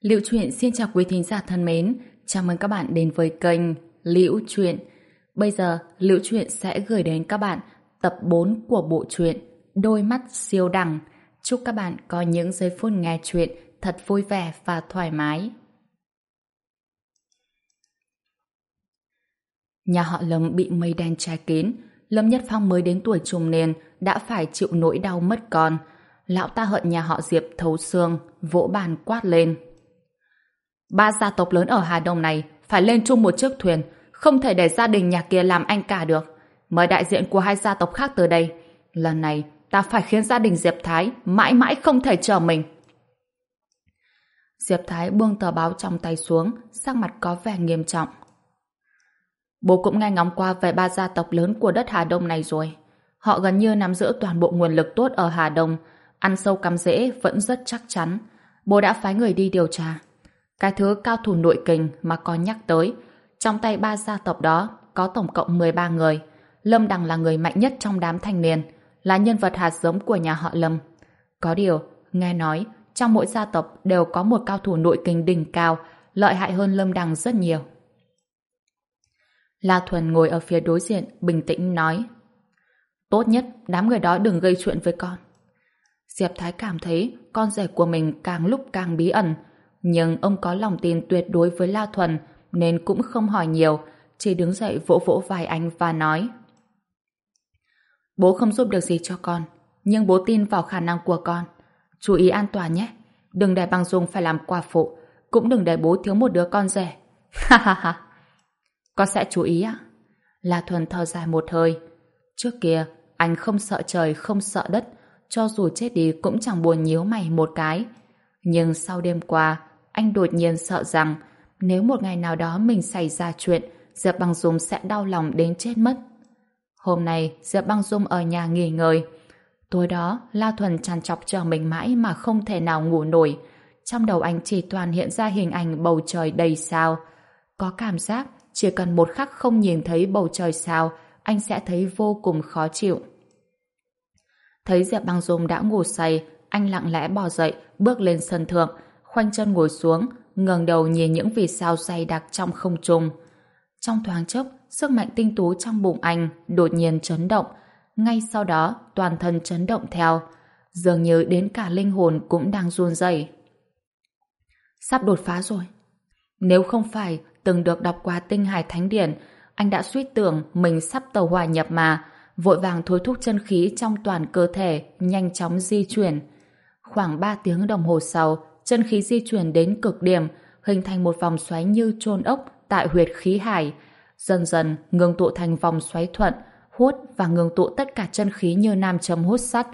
Liễu Chuyện xin chào quý thính giả thân mến, chào mừng các bạn đến với kênh Liễu Chuyện. Bây giờ, Liễu Chuyện sẽ gửi đến các bạn tập 4 của bộ truyện Đôi mắt siêu đẳng. Chúc các bạn có những giây phút nghe chuyện thật vui vẻ và thoải mái. Nhà họ Lâm bị mây đen che kín, Lâm Nhất Phong mới đến tuổi trùng niên đã phải chịu nỗi đau mất con. Lão ta hận nhà họ Diệp thấu xương, vỗ bàn quát lên. Ba gia tộc lớn ở Hà Đông này phải lên chung một chiếc thuyền, không thể để gia đình nhà kia làm anh cả được. Mời đại diện của hai gia tộc khác tới đây. Lần này, ta phải khiến gia đình Diệp Thái mãi mãi không thể chờ mình. Diệp Thái buông tờ báo trong tay xuống, sắc mặt có vẻ nghiêm trọng. Bố cũng nghe ngóng qua về ba gia tộc lớn của đất Hà Đông này rồi. Họ gần như nắm giữ toàn bộ nguồn lực tốt ở Hà Đông, ăn sâu cắm rễ vẫn rất chắc chắn. Bố đã phái người đi điều tra. Cái thứ cao thủ nội kình mà con nhắc tới, trong tay ba gia tộc đó có tổng cộng 13 người. Lâm Đằng là người mạnh nhất trong đám thanh niên, là nhân vật hạt giống của nhà họ Lâm. Có điều, nghe nói, trong mỗi gia tộc đều có một cao thủ nội kình đỉnh cao, lợi hại hơn Lâm Đằng rất nhiều. La Thuần ngồi ở phía đối diện, bình tĩnh nói Tốt nhất, đám người đó đừng gây chuyện với con. Diệp Thái cảm thấy con rể của mình càng lúc càng bí ẩn, nhưng ông có lòng tin tuyệt đối với La Thuần nên cũng không hỏi nhiều, chỉ đứng dậy vỗ vỗ vai anh và nói Bố không giúp được gì cho con, nhưng bố tin vào khả năng của con. Chú ý an toàn nhé, đừng để băng dung phải làm quả phụ, cũng đừng để bố thiếu một đứa con rẻ Ha ha ha. Con sẽ chú ý ạ. La Thuần thở dài một hơi. Trước kia, anh không sợ trời, không sợ đất, cho dù chết đi cũng chẳng buồn nhíu mày một cái. Nhưng sau đêm qua, anh đột nhiên sợ rằng nếu một ngày nào đó mình xảy ra chuyện, Diệp Băng Dung sẽ đau lòng đến chết mất. Hôm nay, Diệp Băng Dung ở nhà nghỉ ngơi. Tối đó, La Thuần tràn trọc chờ mình mãi mà không thể nào ngủ nổi. Trong đầu anh chỉ toàn hiện ra hình ảnh bầu trời đầy sao. Có cảm giác chỉ cần một khắc không nhìn thấy bầu trời sao, anh sẽ thấy vô cùng khó chịu. Thấy Diệp Băng Dung đã ngủ say, anh lặng lẽ bò dậy, bước lên sân thượng, khoanh chân ngồi xuống, ngẩng đầu nhìn những vì sao dày đặc trong không trung. Trong thoáng chốc, sức mạnh tinh tú trong bụng anh đột nhiên chấn động, ngay sau đó toàn thân chấn động theo, dường như đến cả linh hồn cũng đang run rẩy. Sắp đột phá rồi. Nếu không phải từng được đọc qua tinh hải thánh điển, anh đã suy tưởng mình sắp tàu hòa nhập mà, vội vàng thôi thúc chân khí trong toàn cơ thể, nhanh chóng di chuyển. Khoảng 3 tiếng đồng hồ sau, chân khí di chuyển đến cực điểm, hình thành một vòng xoáy như trôn ốc tại huyệt khí hải. Dần dần ngừng tụ thành vòng xoáy thuận, hút và ngừng tụ tất cả chân khí như nam châm hút sắt.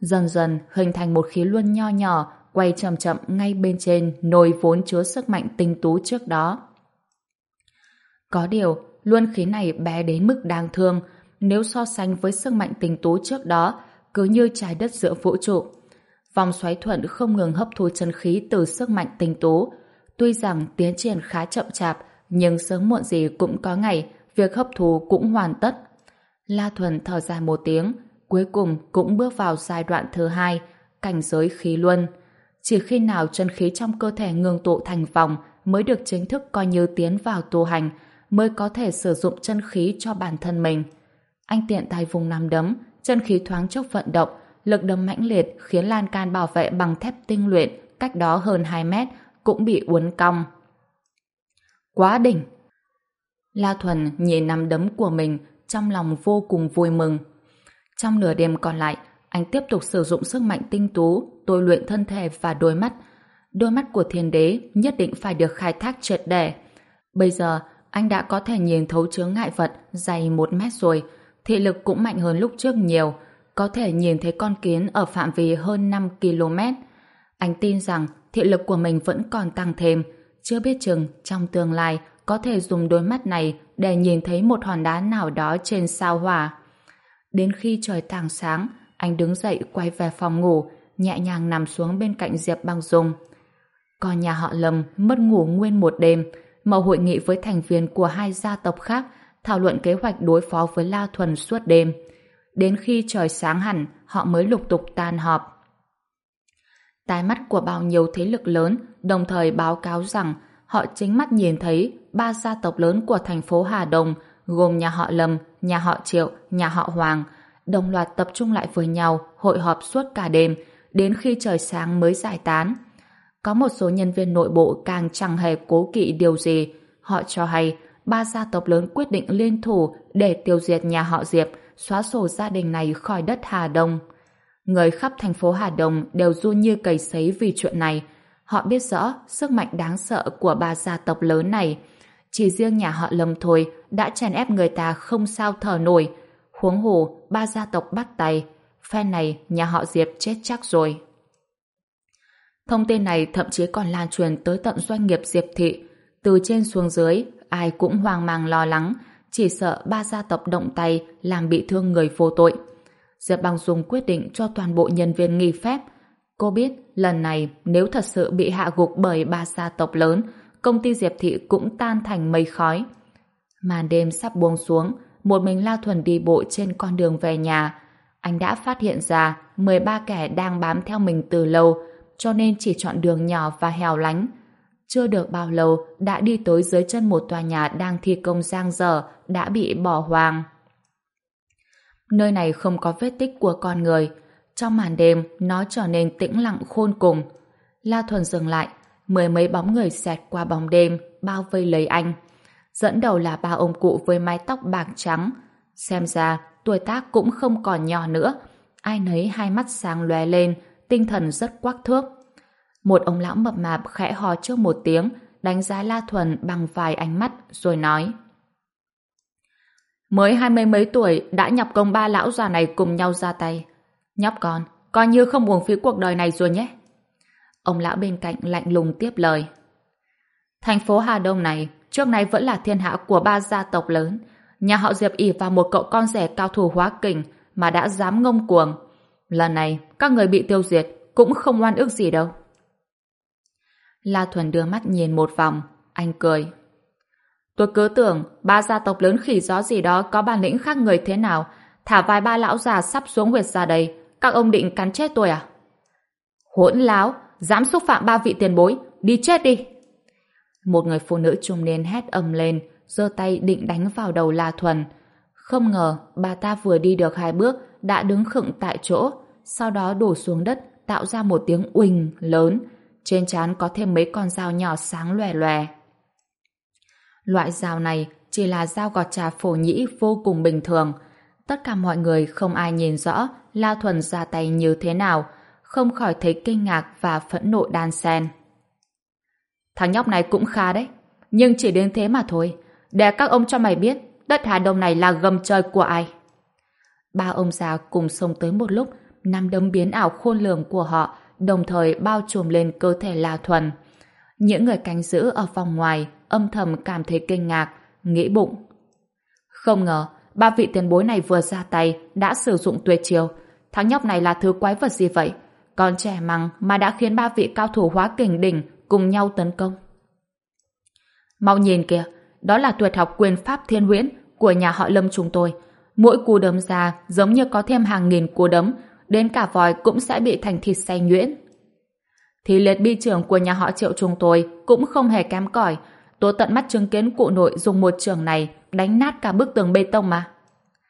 Dần dần hình thành một khí luân nho nhỏ, quay chậm chậm ngay bên trên nồi vốn chứa sức mạnh tinh tú trước đó. Có điều, luân khí này bé đến mức đáng thương, nếu so sánh với sức mạnh tinh tú trước đó, cứ như trái đất giữa vũ trụ. Vòng xoáy thuận không ngừng hấp thu chân khí từ sức mạnh tinh tú. Tuy rằng tiến triển khá chậm chạp, nhưng sớm muộn gì cũng có ngày, việc hấp thu cũng hoàn tất. La Thuần thở dài một tiếng, cuối cùng cũng bước vào giai đoạn thứ hai, cảnh giới khí luân. Chỉ khi nào chân khí trong cơ thể ngừng tụ thành vòng mới được chính thức coi như tiến vào tu hành, mới có thể sử dụng chân khí cho bản thân mình. Anh tiện tay vùng nắm đấm, chân khí thoáng chốc vận động, lực đấm mãnh liệt khiến lan can bảo vệ bằng thép tinh luyện cách đó hơn 2 mét cũng bị uốn cong. Quá đỉnh! La Thuần nhìn nắm đấm của mình trong lòng vô cùng vui mừng. Trong nửa đêm còn lại, anh tiếp tục sử dụng sức mạnh tinh tú, tôi luyện thân thể và đôi mắt. Đôi mắt của thiên đế nhất định phải được khai thác triệt để. Bây giờ, anh đã có thể nhìn thấu chướng ngại vật dày một mét rồi, thị lực cũng mạnh hơn lúc trước nhiều, có thể nhìn thấy con kiến ở phạm vi hơn 5 km. Anh tin rằng thị lực của mình vẫn còn tăng thêm, chưa biết chừng trong tương lai có thể dùng đôi mắt này để nhìn thấy một hòn đá nào đó trên sao hỏa. Đến khi trời tàng sáng, anh đứng dậy quay về phòng ngủ, nhẹ nhàng nằm xuống bên cạnh Diệp Băng Dung. Còn nhà họ Lâm mất ngủ nguyên một đêm, mở hội nghị với thành viên của hai gia tộc khác thảo luận kế hoạch đối phó với La Thuần suốt đêm. Đến khi trời sáng hẳn, họ mới lục tục tan họp. Tai mắt của bao nhiêu thế lực lớn đồng thời báo cáo rằng họ chính mắt nhìn thấy ba gia tộc lớn của thành phố Hà Đông gồm nhà họ Lâm, nhà họ Triệu, nhà họ Hoàng đồng loạt tập trung lại với nhau hội họp suốt cả đêm đến khi trời sáng mới giải tán. Có một số nhân viên nội bộ càng chẳng hề cố kỵ điều gì. Họ cho hay ba gia tộc lớn quyết định liên thủ để tiêu diệt nhà họ Diệp, xóa sổ gia đình này khỏi đất Hà Đông. Người khắp thành phố Hà Đông đều run như cầy sấy vì chuyện này. Họ biết rõ sức mạnh đáng sợ của ba gia tộc lớn này. Chỉ riêng nhà họ Lâm thôi đã chèn ép người ta không sao thở nổi. Huống hồ, ba gia tộc bắt tay. phe này, nhà họ Diệp chết chắc rồi. Thông tin này thậm chí còn lan truyền tới tận doanh nghiệp Diệp Thị. Từ trên xuống dưới, ai cũng hoang mang lo lắng, chỉ sợ ba gia tộc động tay làm bị thương người vô tội. Diệp Băng Dung quyết định cho toàn bộ nhân viên nghỉ phép. Cô biết lần này nếu thật sự bị hạ gục bởi ba gia tộc lớn, công ty Diệp Thị cũng tan thành mây khói. Màn đêm sắp buông xuống, một mình La Thuần đi bộ trên con đường về nhà. Anh đã phát hiện ra 13 kẻ đang bám theo mình từ lâu, cho nên chỉ chọn đường nhỏ và hẻo lánh. Chưa được bao lâu đã đi tới dưới chân một tòa nhà đang thi công giang dở, đã bị bỏ hoang. Nơi này không có vết tích của con người. Trong màn đêm, nó trở nên tĩnh lặng khôn cùng. La Thuần dừng lại, mười mấy bóng người xẹt qua bóng đêm, bao vây lấy anh. Dẫn đầu là ba ông cụ với mái tóc bạc trắng. Xem ra, tuổi tác cũng không còn nhỏ nữa. Ai nấy hai mắt sáng lóe lên, tinh thần rất quắc thước. Một ông lão mập mạp khẽ hò trước một tiếng, đánh giá La Thuần bằng vài ánh mắt, rồi nói. Mới hai mươi mấy tuổi đã nhập công ba lão già này cùng nhau ra tay. Nhóc con, coi như không uổng phí cuộc đời này rồi nhé. Ông lão bên cạnh lạnh lùng tiếp lời. Thành phố Hà Đông này trước nay vẫn là thiên hạ của ba gia tộc lớn. Nhà họ Diệp ỉ vào một cậu con rẻ cao thủ hóa kình mà đã dám ngông cuồng. Lần này, các người bị tiêu diệt cũng không oan ức gì đâu. La Thuần đưa mắt nhìn một vòng, anh cười. Tôi cứ tưởng ba gia tộc lớn khỉ gió gì đó có bản lĩnh khác người thế nào, thả vài ba lão già sắp xuống huyệt ra đây, các ông định cắn chết tôi à? Hỗn láo, dám xúc phạm ba vị tiền bối, đi chết đi! Một người phụ nữ trung niên hét ầm lên, giơ tay định đánh vào đầu La Thuần. Không ngờ, bà ta vừa đi được hai bước, đã đứng khựng tại chỗ, sau đó đổ xuống đất, tạo ra một tiếng uỳnh lớn. Trên trán có thêm mấy con dao nhỏ sáng lòe lòe. Loại dao này chỉ là dao gọt trà phổ nhĩ vô cùng bình thường. Tất cả mọi người không ai nhìn rõ La Thuần ra tay như thế nào, không khỏi thấy kinh ngạc và phẫn nộ đan xen. Thằng nhóc này cũng khá đấy, nhưng chỉ đến thế mà thôi. Để các ông cho mày biết, đất Hà Đông này là gầm trời của ai. Ba ông già cùng xông tới một lúc, năm đấm biến ảo khôn lường của họ đồng thời bao trùm lên cơ thể La Thuần. Những người canh giữ ở phòng ngoài âm thầm cảm thấy kinh ngạc, nghĩ bụng. Không ngờ, ba vị tiền bối này vừa ra tay đã sử dụng tuyệt chiêu. Thằng nhóc này là thứ quái vật gì vậy? Còn trẻ măng mà đã khiến ba vị cao thủ hóa kình đỉnh cùng nhau tấn công. Mau nhìn kìa, đó là tuyệt học quyền pháp thiên huyễn của nhà họ Lâm chúng tôi. Mỗi cú đấm ra giống như có thêm hàng nghìn cú đấm, đến cả vòi cũng sẽ bị thành thịt xay nhuyễn. Thì liệt bi trưởng của nhà họ Triệu chúng tôi cũng không hề kém cỏi, tôi tận mắt chứng kiến cụ nội dùng một trường này đánh nát cả bức tường bê tông mà.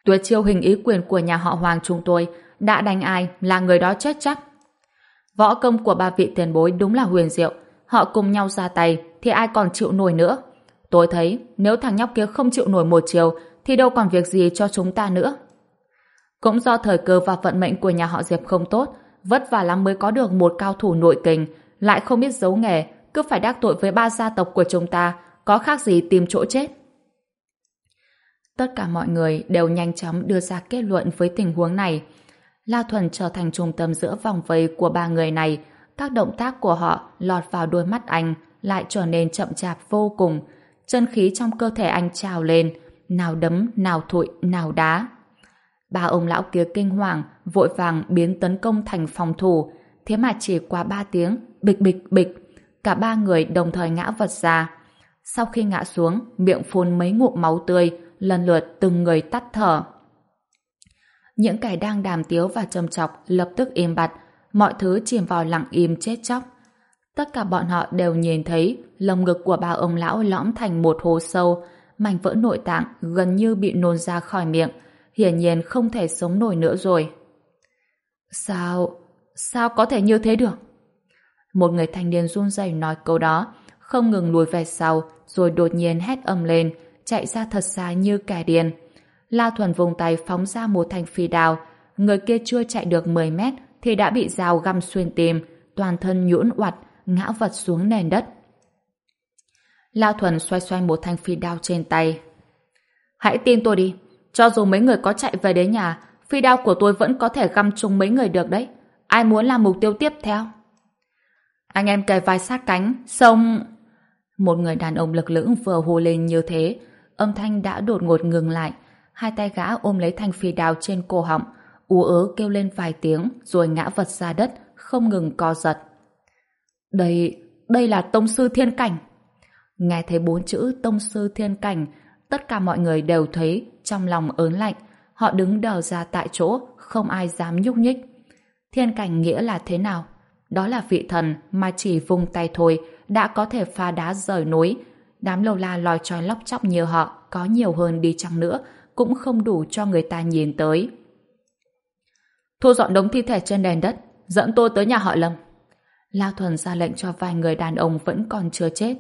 Tuyệt chiêu hình ý quyền của nhà họ Hoàng chúng tôi đã đánh ai là người đó chết chắc. Võ công của ba vị tiền bối đúng là huyền diệu, họ cùng nhau ra tay thì ai còn chịu nổi nữa. Tôi thấy nếu thằng nhóc kia không chịu nổi một chiều thì đâu còn việc gì cho chúng ta nữa. Cũng do thời cơ và vận mệnh của nhà họ Diệp không tốt, vất vả lắm mới có được một cao thủ nội kình, lại không biết giấu nghề, cứ phải đắc tội với ba gia tộc của chúng ta, có khác gì tìm chỗ chết. Tất cả mọi người đều nhanh chóng đưa ra kết luận với tình huống này. La Thuần trở thành trung tâm giữa vòng vây của ba người này, các động tác của họ lọt vào đôi mắt anh, lại trở nên chậm chạp vô cùng. Chân khí trong cơ thể anh trào lên, nào đấm, nào thụi, nào đá. Ba ông lão kia kinh hoàng, vội vàng biến tấn công thành phòng thủ. Thế mà chỉ qua ba tiếng, bịch bịch bịch, cả ba người đồng thời ngã vật ra. Sau khi ngã xuống, miệng phun mấy ngụm máu tươi, lần lượt từng người tắt thở. Những kẻ đang đàm tiếu và trầm chọc lập tức im bặt, mọi thứ chìm vào lặng im chết chóc. Tất cả bọn họ đều nhìn thấy lồng ngực của ba ông lão lõm thành một hố sâu, mảnh vỡ nội tạng gần như bị nôn ra khỏi miệng, hiển nhiên không thể sống nổi nữa rồi. Sao? Sao có thể như thế được? Một người thanh niên run rẩy nói câu đó, không ngừng lùi về sau, rồi đột nhiên hét ầm lên, chạy ra thật xa như kẻ điên. La Thuần vùng tay phóng ra một thanh phi đao, người kia chưa chạy được 10 mét thì đã bị dao găm xuyên tim, toàn thân nhũn oặt, ngã vật xuống nền đất. La Thuần xoay xoay một thanh phi đao trên tay. Hãy tin tôi đi, cho dù mấy người có chạy về đến nhà, phi đao của tôi vẫn có thể găm trúng mấy người được đấy. Ai muốn làm mục tiêu tiếp theo? Anh em kề vai sát cánh, Xong, Một người đàn ông lực lưỡng vừa hô lên như thế, âm thanh đã đột ngột ngừng lại. Hai tay gã ôm lấy thanh phi đao trên cổ họng, ú ớ kêu lên vài tiếng rồi ngã vật ra đất, không ngừng co giật. Đây, đây là tông sư thiên cảnh. Nghe thấy bốn chữ tông sư thiên cảnh, tất cả mọi người đều thấy trong lòng ớn lạnh. Họ đứng đờ ra tại chỗ, không ai dám nhúc nhích. Thiên cảnh nghĩa là thế nào? Đó là vị thần mà chỉ vùng tay thôi đã có thể pha đá rời núi. Đám lâu la lòi tròi lóc chóc như họ có nhiều hơn đi chăng nữa cũng không đủ cho người ta nhìn tới. Thu dọn đống thi thể trên đền đất, dẫn tôi tới nhà họ Lâm. Lao Thuần ra lệnh cho vài người đàn ông vẫn còn chưa chết.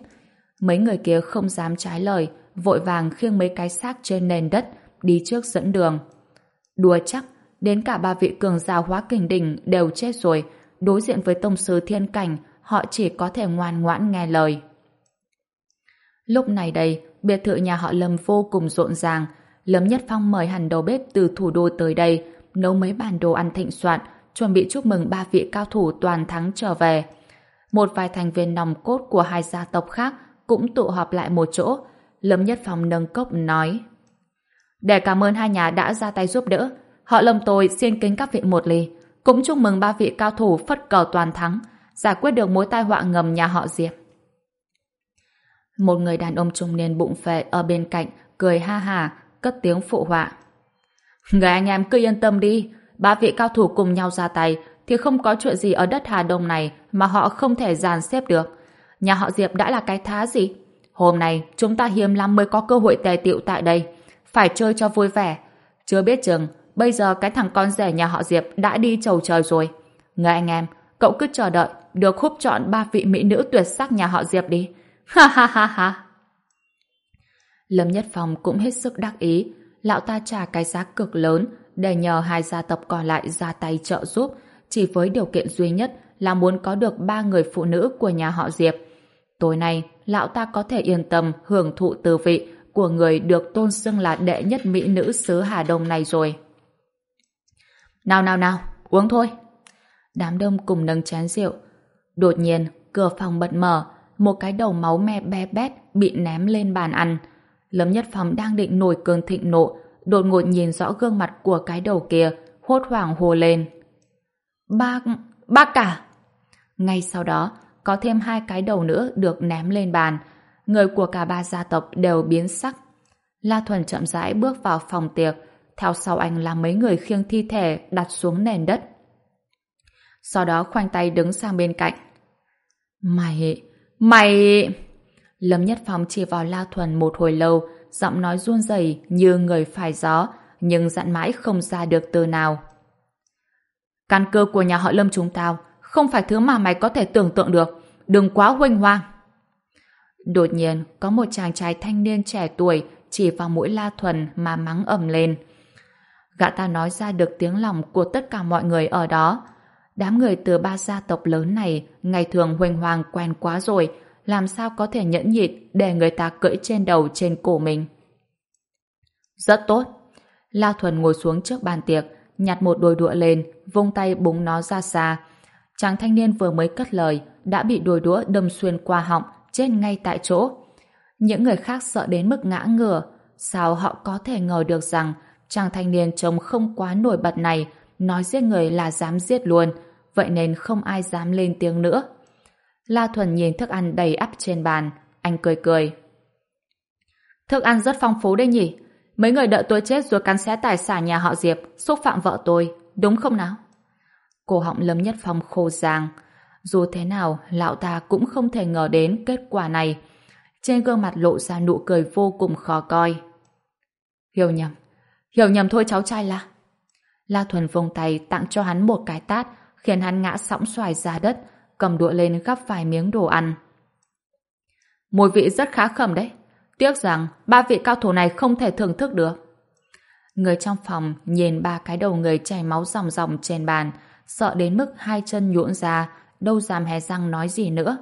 Mấy người kia không dám trái lời, vội vàng khiêng mấy cái xác trên nền đất, đi trước dẫn đường. Đùa chắc, đến cả ba vị cường giả hóa kình đỉnh đều chết rồi, đối diện với tông sư thiên cảnh, họ chỉ có thể ngoan ngoãn nghe lời. Lúc này đây, biệt thự nhà họ Lâm vô cùng rộn ràng. Lâm Nhất Phong mời hẳn đầu bếp từ thủ đô tới đây, nấu mấy bàn đồ ăn thịnh soạn, chuẩn bị chúc mừng ba vị cao thủ toàn thắng trở về. Một vài thành viên nòng cốt của hai gia tộc khác cũng tụ họp lại một chỗ. Lâm Nhất Phong nâng cốc nói Để cảm ơn hai nhà đã ra tay giúp đỡ, họ Lâm tôi xin kính các vị một ly, cũng chúc mừng ba vị cao thủ phất cờ toàn thắng, giải quyết được mối tai họa ngầm nhà họ Diệp. Một người đàn ông trung niên bụng phệ ở bên cạnh cười ha hà, cất tiếng phụ họa. Người anh em cứ yên tâm đi, ba vị cao thủ cùng nhau ra tay thì không có chuyện gì ở đất Hà Đông này mà họ không thể dàn xếp được. Nhà họ Diệp đã là cái thá gì? Hôm nay chúng ta hiếm lắm mới có cơ hội tề tiệu tại đây. Phải chơi cho vui vẻ. Chưa biết chừng, bây giờ cái thằng con rể nhà họ Diệp đã đi chầu trời rồi. Người anh em, cậu cứ chờ đợi được khúc chọn ba vị mỹ nữ tuyệt sắc nhà họ Diệp đi. Ha ha ha ha. Lâm Nhất Phong cũng hết sức đắc ý. Lão ta trả cái giá cực lớn để nhờ hai gia tộc còn lại ra tay trợ giúp chỉ với điều kiện duy nhất là muốn có được ba người phụ nữ của nhà họ Diệp. Tối nay, lão ta có thể yên tâm hưởng thụ từ vị của người được tôn xưng là đệ nhất mỹ nữ xứ Hà Đông này rồi. Nào nào nào, uống thôi. Đám đông cùng nâng chén rượu. Đột nhiên, cửa phòng bật mở, một cái đầu máu me be bét bị ném lên bàn ăn. Lâm Nhất Phong đang định nổi cơn thịnh nộ, đột ngột nhìn rõ gương mặt của cái đầu kia, hốt hoảng hồ lên. Bác... bác cả! Ngay sau đó, có thêm hai cái đầu nữa được ném lên bàn. Người của cả ba gia tộc đều biến sắc. La Thuần chậm rãi bước vào phòng tiệc, theo sau anh là mấy người khiêng thi thể đặt xuống nền đất. Sau đó khoanh tay đứng sang bên cạnh. Mày... mày... Lâm Nhất Phong chỉ vào La Thuần một hồi lâu, giọng nói run rẩy như người phải gió, nhưng dặn mãi không ra được từ nào. Căn cơ của nhà họ Lâm chúng tao không phải thứ mà mày có thể tưởng tượng được. Đừng quá huênh hoang. Đột nhiên, có một chàng trai thanh niên trẻ tuổi chỉ vào mũi La Thuần mà mắng ầm lên. Gã ta nói ra được tiếng lòng của tất cả mọi người ở đó. Đám người từ ba gia tộc lớn này ngày thường huênh hoang quen quá rồi, làm sao có thể nhẫn nhịn để người ta cưỡi trên đầu trên cổ mình. Rất tốt. La Thuần ngồi xuống trước bàn tiệc, nhặt một đôi đũa lên, vung tay búng nó ra xa. Chàng thanh niên vừa mới cất lời, đã bị đùi đũa đâm xuyên qua họng, chết ngay tại chỗ. Những người khác sợ đến mức ngã ngửa. Sao họ có thể ngờ được rằng chàng thanh niên trông không quá nổi bật này nói giết người là dám giết luôn, vậy nên không ai dám lên tiếng nữa. La Thuần nhìn thức ăn đầy ắp trên bàn, anh cười cười. Thức ăn rất phong phú đấy nhỉ? Mấy người đợi tôi chết rồi cắn xé tài sản nhà họ Diệp, xúc phạm vợ tôi, đúng không nào? Cổ họng Lâm Nhất Phong khô ràng. Dù thế nào, lão ta cũng không thể ngờ đến kết quả này. Trên gương mặt lộ ra nụ cười vô cùng khó coi. Hiểu nhầm. Hiểu nhầm thôi cháu trai La. La Thuần vung tay tặng cho hắn một cái tát, khiến hắn ngã sóng xoài ra đất, cầm đũa lên gắp vài miếng đồ ăn. Mùi vị rất khá khẩm đấy. Tiếc rằng ba vị cao thủ này không thể thưởng thức được. Người trong phòng nhìn ba cái đầu người chảy máu ròng ròng trên bàn, sợ đến mức hai chân nhũn ra, đâu dám hé răng nói gì nữa.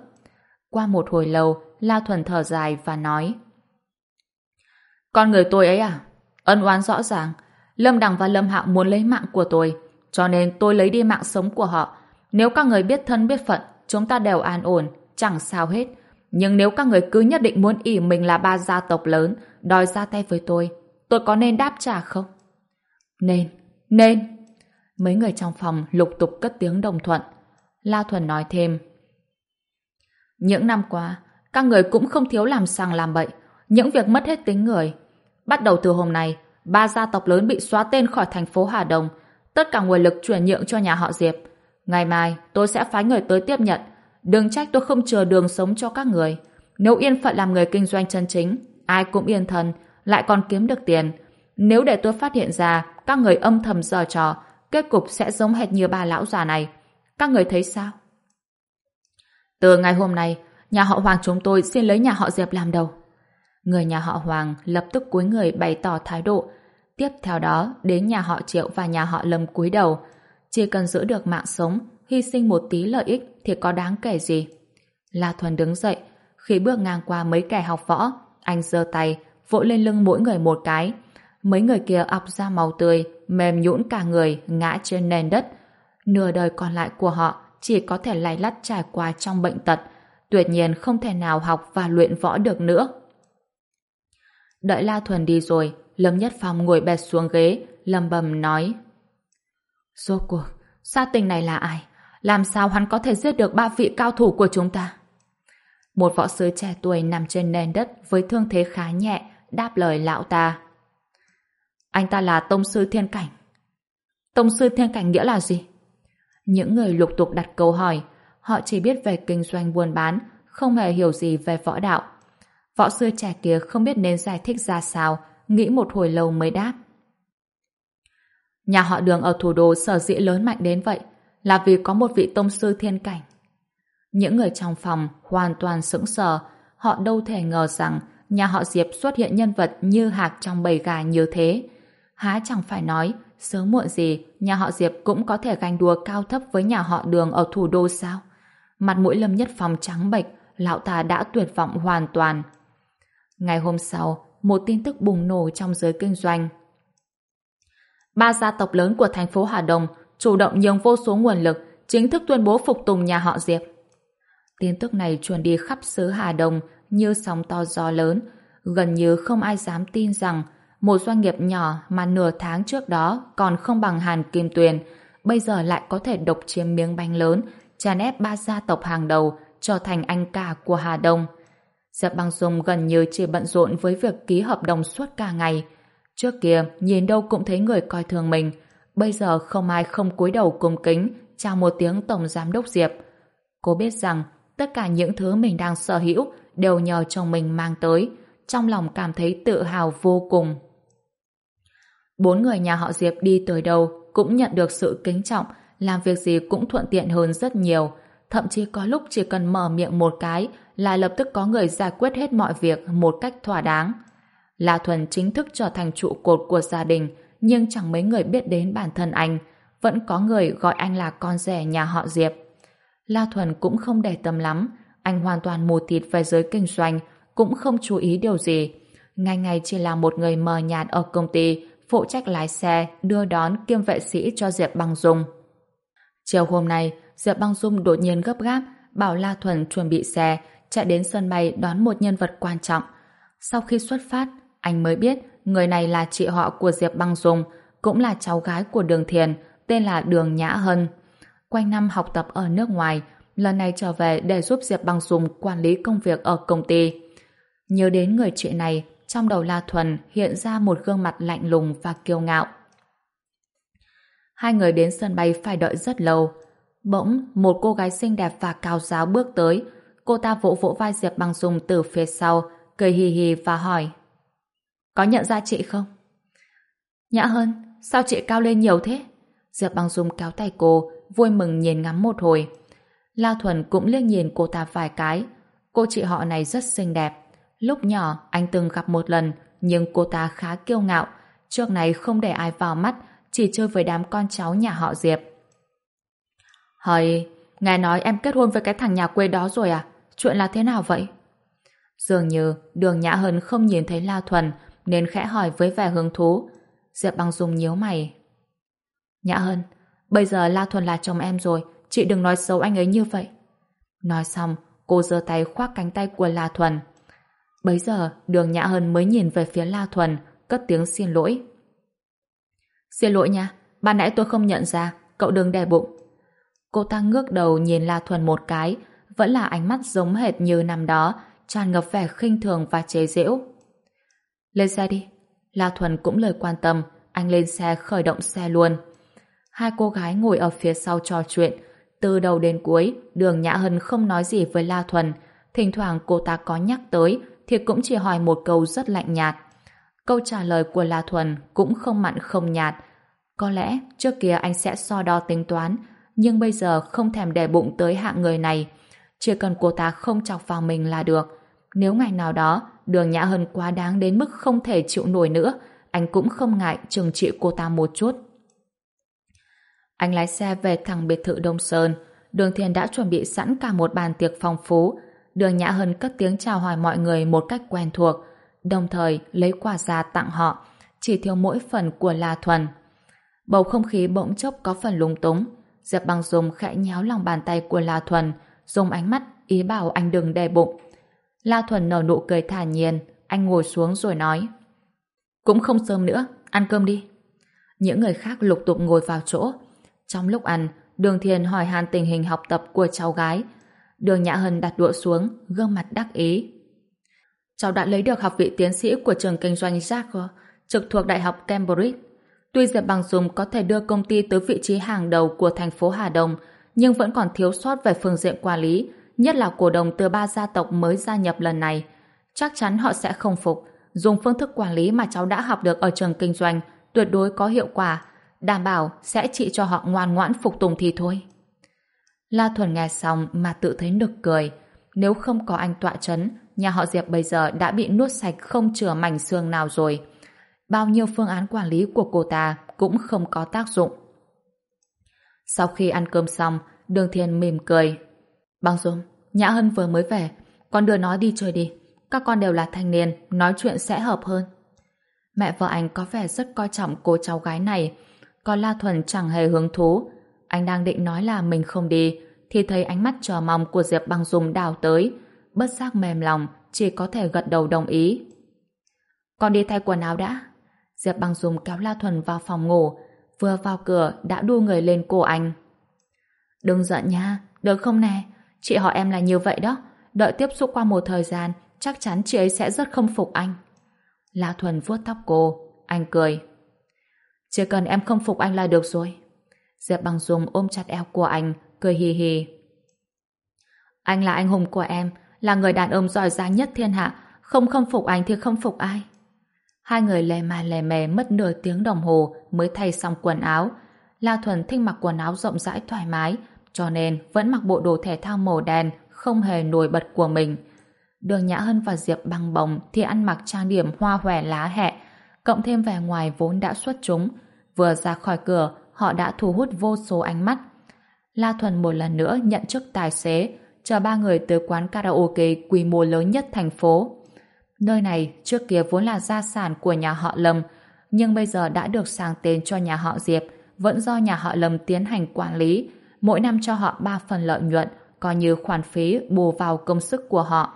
Qua một hồi lâu, La Thuần thở dài và nói Con người tôi ấy à? Ân oán rõ ràng. Lâm Đằng và Lâm Hạo muốn lấy mạng của tôi, cho nên tôi lấy đi mạng sống của họ. Nếu các người biết thân biết phận, chúng ta đều an ổn, chẳng sao hết. Nhưng nếu các người cứ nhất định muốn ỉ mình là ba gia tộc lớn, đòi ra tay với tôi, tôi có nên đáp trả không? Nên, nên. Mấy người trong phòng lục tục cất tiếng đồng thuận. La Thuần nói thêm. Những năm qua, các người cũng không thiếu làm sàng làm bậy, những việc mất hết tính người. Bắt đầu từ hôm nay, ba gia tộc lớn bị xóa tên khỏi thành phố Hà Đông, tất cả nguồn lực chuyển nhượng cho nhà họ Diệp. Ngày mai, tôi sẽ phái người tới tiếp nhận. Đừng trách tôi không chờ đường sống cho các người. Nếu yên phận làm người kinh doanh chân chính, ai cũng yên thân, lại còn kiếm được tiền. Nếu để tôi phát hiện ra các người âm thầm giở trò, kết cục sẽ giống hệt như bà lão già này. Các người thấy sao? Từ ngày hôm nay, nhà họ Hoàng chúng tôi xin lấy nhà họ Diệp làm đầu. Người nhà họ Hoàng lập tức cúi người bày tỏ thái độ. Tiếp theo đó, đến nhà họ Triệu và nhà họ Lâm cúi đầu. Chỉ cần giữ được mạng sống, hy sinh một tí lợi ích thì có đáng kể gì. La Thuần đứng dậy, khi bước ngang qua mấy kẻ học võ, anh giơ tay, vỗ lên lưng mỗi người một cái. Mấy người kia ọc ra màu tươi, mềm nhũn cả người, ngã trên nền đất. Nửa đời còn lại của họ chỉ có thể lay lắt trải qua trong bệnh tật, tuyệt nhiên không thể nào học và luyện võ được nữa. Đợi La Thuần đi rồi, Lâm Nhất Phong ngồi bệt xuống ghế, lầm bầm nói. Rốt cuộc, gia tình này là ai? Làm sao hắn có thể giết được ba vị cao thủ của chúng ta? Một võ sứ trẻ tuổi nằm trên nền đất với thương thế khá nhẹ, đáp lời lão ta. Anh ta là Tông Sư Thiên Cảnh. Tông Sư Thiên Cảnh nghĩa là gì? Những người lục tục đặt câu hỏi, họ chỉ biết về kinh doanh buôn bán, không hề hiểu gì về võ đạo. Võ sư trẻ kia không biết nên giải thích ra sao, nghĩ một hồi lâu mới đáp. Nhà họ đường ở thủ đô sở dĩ lớn mạnh đến vậy là vì có một vị tông sư thiên cảnh. Những người trong phòng hoàn toàn sững sờ, họ đâu thể ngờ rằng nhà họ Diệp xuất hiện nhân vật như hạc trong bầy gà như thế. Há chẳng phải nói, sớm muộn gì, nhà họ Diệp cũng có thể ganh đua cao thấp với nhà họ đường ở thủ đô sao? Mặt mũi lâm nhất phòng trắng bệch, lão ta đã tuyệt vọng hoàn toàn. Ngày hôm sau, một tin tức bùng nổ trong giới kinh doanh. Ba gia tộc lớn của thành phố Hà Đông chủ động nhường vô số nguồn lực chính thức tuyên bố phục tùng nhà họ Diệp. Tin tức này truyền đi khắp xứ Hà Đông như sóng to gió lớn, gần như không ai dám tin rằng một doanh nghiệp nhỏ mà nửa tháng trước đó còn không bằng Hàn Kim Tuyền, bây giờ lại có thể độc chiếm miếng bánh lớn, chèn ép ba gia tộc hàng đầu, trở thành anh cả của Hà Đông. Diệp Băng Dung gần như chỉ bận rộn với việc ký hợp đồng suốt cả ngày. Trước kia, nhìn đâu cũng thấy người coi thường mình. Bây giờ không ai không cúi đầu cung kính, chào một tiếng Tổng Giám đốc Diệp. Cô biết rằng tất cả những thứ mình đang sở hữu đều nhờ chồng mình mang tới. Trong lòng cảm thấy tự hào vô cùng. Bốn người nhà họ Diệp đi tới đâu cũng nhận được sự kính trọng, làm việc gì cũng thuận tiện hơn rất nhiều. Thậm chí có lúc chỉ cần mở miệng một cái là lập tức có người giải quyết hết mọi việc một cách thỏa đáng. La Thuần chính thức trở thành trụ cột của gia đình, nhưng chẳng mấy người biết đến bản thân anh. Vẫn có người gọi anh là con rể nhà họ Diệp. La Thuần cũng không để tâm lắm, anh hoàn toàn mù thịt về giới kinh doanh, cũng không chú ý điều gì. Ngày ngày chỉ là một người mờ nhạt ở công ty, phụ trách lái xe, đưa đón kiêm vệ sĩ cho Diệp Băng Dung. Chiều hôm nay, Diệp Băng Dung đột nhiên gấp gáp, bảo La Thuần chuẩn bị xe, chạy đến sân bay đón một nhân vật quan trọng. Sau khi xuất phát, anh mới biết người này là chị họ của Diệp Băng Dung, cũng là cháu gái của Đường Thiền, tên là Đường Nhã Hân. Quanh năm học tập ở nước ngoài, lần này trở về để giúp Diệp Băng Dung quản lý công việc ở công ty. Nhớ đến người chị này, trong đầu La Thuần hiện ra một gương mặt lạnh lùng và kiêu ngạo. Hai người đến sân bay phải đợi rất lâu. Bỗng, một cô gái xinh đẹp và cao giáo bước tới. Cô ta vỗ vỗ vai Diệp Băng Dung từ phía sau, cười hì hì và hỏi. Có nhận ra chị không? Nhã hơn, sao chị cao lên nhiều thế? Diệp Băng Dung kéo tay cô, vui mừng nhìn ngắm một hồi. La Thuần cũng liếc nhìn cô ta vài cái. Cô chị họ này rất xinh đẹp. Lúc nhỏ, anh từng gặp một lần, nhưng cô ta khá kiêu ngạo. Trước này không để ai vào mắt, chỉ chơi với đám con cháu nhà họ Diệp. Hời, nghe nói em kết hôn với cái thằng nhà quê đó rồi à? Chuyện là thế nào vậy? Dường như đường Nhã Hân không nhìn thấy La Thuần nên khẽ hỏi với vẻ hứng thú. Diệp Băng Dung nhíu mày. Nhã Hân, bây giờ La Thuần là chồng em rồi, chị đừng nói xấu anh ấy như vậy. Nói xong, cô giơ tay khoác cánh tay của La Thuần. Bấy giờ, đường Nhã Hân mới nhìn về phía La Thuần, cất tiếng xin lỗi. Xin lỗi nha, ban nãy tôi không nhận ra, cậu đừng đè bụng. Cô ta ngước đầu nhìn La Thuần một cái, vẫn là ánh mắt giống hệt như năm đó, tràn ngập vẻ khinh thường và chế giễu. Lên xe đi. La Thuần cũng lời quan tâm, anh lên xe khởi động xe luôn. Hai cô gái ngồi ở phía sau trò chuyện. Từ đầu đến cuối, đường Nhã Hân không nói gì với La Thuần. Thỉnh thoảng cô ta có nhắc tới, thì cũng chỉ hỏi một câu rất lạnh nhạt. Câu trả lời của La Thuần cũng không mặn không nhạt. Có lẽ trước kia anh sẽ so đo tính toán, nhưng bây giờ không thèm đè bụng tới hạng người này. Chỉ cần cô ta không chọc vào mình là được. Nếu ngày nào đó đường Nhã hơn quá đáng đến mức không thể chịu nổi nữa, anh cũng không ngại trừng trị cô ta một chút. Anh lái xe về thẳng biệt thự Đông Sơn. Đường Thiên đã chuẩn bị sẵn cả một bàn tiệc phong phú. Đường Nhã Hân cất tiếng chào hỏi mọi người một cách quen thuộc, đồng thời lấy quà ra tặng họ, chỉ thiếu mỗi phần của La Thuần. Bầu không khí bỗng chốc có phần lung túng. Diệp Băng Dung khẽ nhéo lòng bàn tay của La Thuần, dùng ánh mắt ý bảo anh đừng đè bụng. La Thuần nở nụ cười thản nhiên, anh ngồi xuống rồi nói. Cũng không sớm nữa, ăn cơm đi. Những người khác lục tục ngồi vào chỗ. Trong lúc ăn, Đường Thiền hỏi han tình hình học tập của cháu gái. Đường Nhã Hân đặt đũa xuống, gương mặt đắc ý. Cháu đã lấy được học vị tiến sĩ của trường kinh doanh Jack trực thuộc Đại học Cambridge. Tuy Diệp Bằng dùng có thể đưa công ty tới vị trí hàng đầu của thành phố Hà Đông, nhưng vẫn còn thiếu sót về phương diện quản lý, nhất là cổ đồng từ ba gia tộc mới gia nhập lần này. Chắc chắn họ sẽ không phục, dùng phương thức quản lý mà cháu đã học được ở trường kinh doanh tuyệt đối có hiệu quả, đảm bảo sẽ trị cho họ ngoan ngoãn phục tùng thì thôi. La Thuần nghe xong mà tự thấy nực cười. Nếu không có anh tọa chấn, nhà họ Diệp bây giờ đã bị nuốt sạch không chừa mảnh xương nào rồi. Bao nhiêu phương án quản lý của cô ta cũng không có tác dụng. Sau khi ăn cơm xong, Đường Thiên mỉm cười. Băng Dung, Nhã Hân vừa mới về, con đưa nó đi chơi đi. Các con đều là thanh niên, nói chuyện sẽ hợp hơn. Mẹ vợ anh có vẻ rất coi trọng cô cháu gái này, còn La Thuần chẳng hề hứng thú. Anh đang định nói là mình không đi, thì thấy ánh mắt chờ mong của Diệp Băng Dung đào tới. Bất giác mềm lòng, chỉ có thể gật đầu đồng ý. Con đi thay quần áo đã. Diệp Băng Dung kéo La Thuần vào phòng ngủ, vừa vào cửa đã đu người lên cổ anh. Đừng giận nha, được không nè? Chị họ em là như vậy đó, đợi tiếp xúc qua một thời gian, chắc chắn chị ấy sẽ rất không phục anh. La Thuần vuốt tóc cô, anh cười. Chỉ cần em không phục anh là được rồi. Diệp Băng Dung ôm chặt eo của anh, cười hì hì. Anh là anh hùng của em, là người đàn ông giỏi giang nhất thiên hạ, không không phục anh thì không phục ai. Hai người lè mà lè mè mất nửa tiếng đồng hồ mới thay xong quần áo. La Thuần thích mặc quần áo rộng rãi thoải mái, cho nên vẫn mặc bộ đồ thể thao màu đen, không hề nổi bật của mình. Đường Nhã Hân và Diệp băng bồng thì ăn mặc trang điểm hoa hòe lá hẹ, cộng thêm vẻ ngoài vốn đã xuất chúng. Vừa ra khỏi cửa, họ đã thu hút vô số ánh mắt. La Thuần một lần nữa nhận chức tài xế, chờ ba người tới quán karaoke quy mô lớn nhất thành phố. Nơi này trước kia vốn là gia sản của nhà họ Lâm, nhưng bây giờ đã được sang tên cho nhà họ Diệp, vẫn do nhà họ Lâm tiến hành quản lý, mỗi năm cho họ 3 phần lợi nhuận, coi như khoản phí bù vào công sức của họ.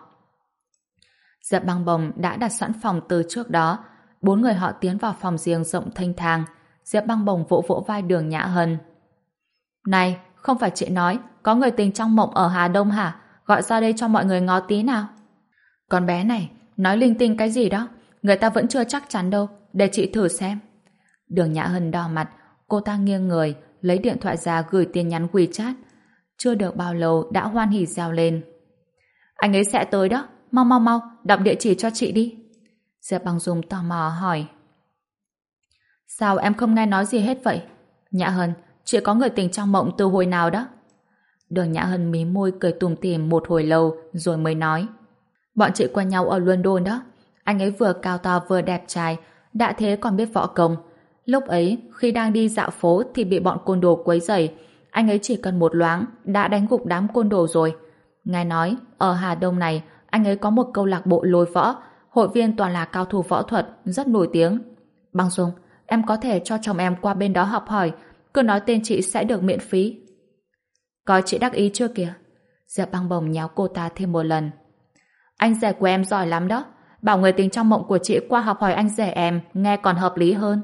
Diệp băng bồng đã đặt sẵn phòng từ trước đó, bốn người họ tiến vào phòng riêng rộng thanh thang. Diệp băng bồng vỗ vỗ vai đường nhã hân. Này, không phải chị nói có người tình trong mộng ở Hà Đông hả? Gọi ra đây cho mọi người ngó tí nào. Con bé này, nói linh tinh cái gì đó, người ta vẫn chưa chắc chắn đâu, để chị thử xem. Đường Nhã Hân đỏ mặt, Cô ta nghiêng người, lấy điện thoại ra gửi tin nhắn WeChat. Chưa được bao lâu đã hoan hỉ reo lên. Anh ấy sẽ tới đó. Mau mau mau, đọc địa chỉ cho chị đi. Diệp Bằng Dung tò mò hỏi. Sao em không nghe nói gì hết vậy? Nhã Hân, chị có người tình trong mộng từ hồi nào đó? Đường Nhã Hân mí môi cười tùm tìm một hồi lâu rồi mới nói. Bọn chị quen nhau ở London đó. Anh ấy vừa cao to vừa đẹp trai, đã thế còn biết võ công. Lúc ấy, khi đang đi dạo phố thì bị bọn côn đồ quấy rầy. Anh ấy chỉ cần một loáng, đã đánh gục đám côn đồ rồi. ngài nói, ở Hà Đông này, anh ấy có một câu lạc bộ lôi võ, hội viên toàn là cao thủ võ thuật, rất nổi tiếng. Băng Dung, em có thể cho chồng em qua bên đó học hỏi, cứ nói tên chị sẽ được miễn phí. Coi chị đắc ý chưa kìa? Diệp băng bồng nhéo cô ta thêm một lần. Anh rể của em giỏi lắm đó. Bảo người tình trong mộng của chị qua học hỏi anh rể em, nghe còn hợp lý hơn.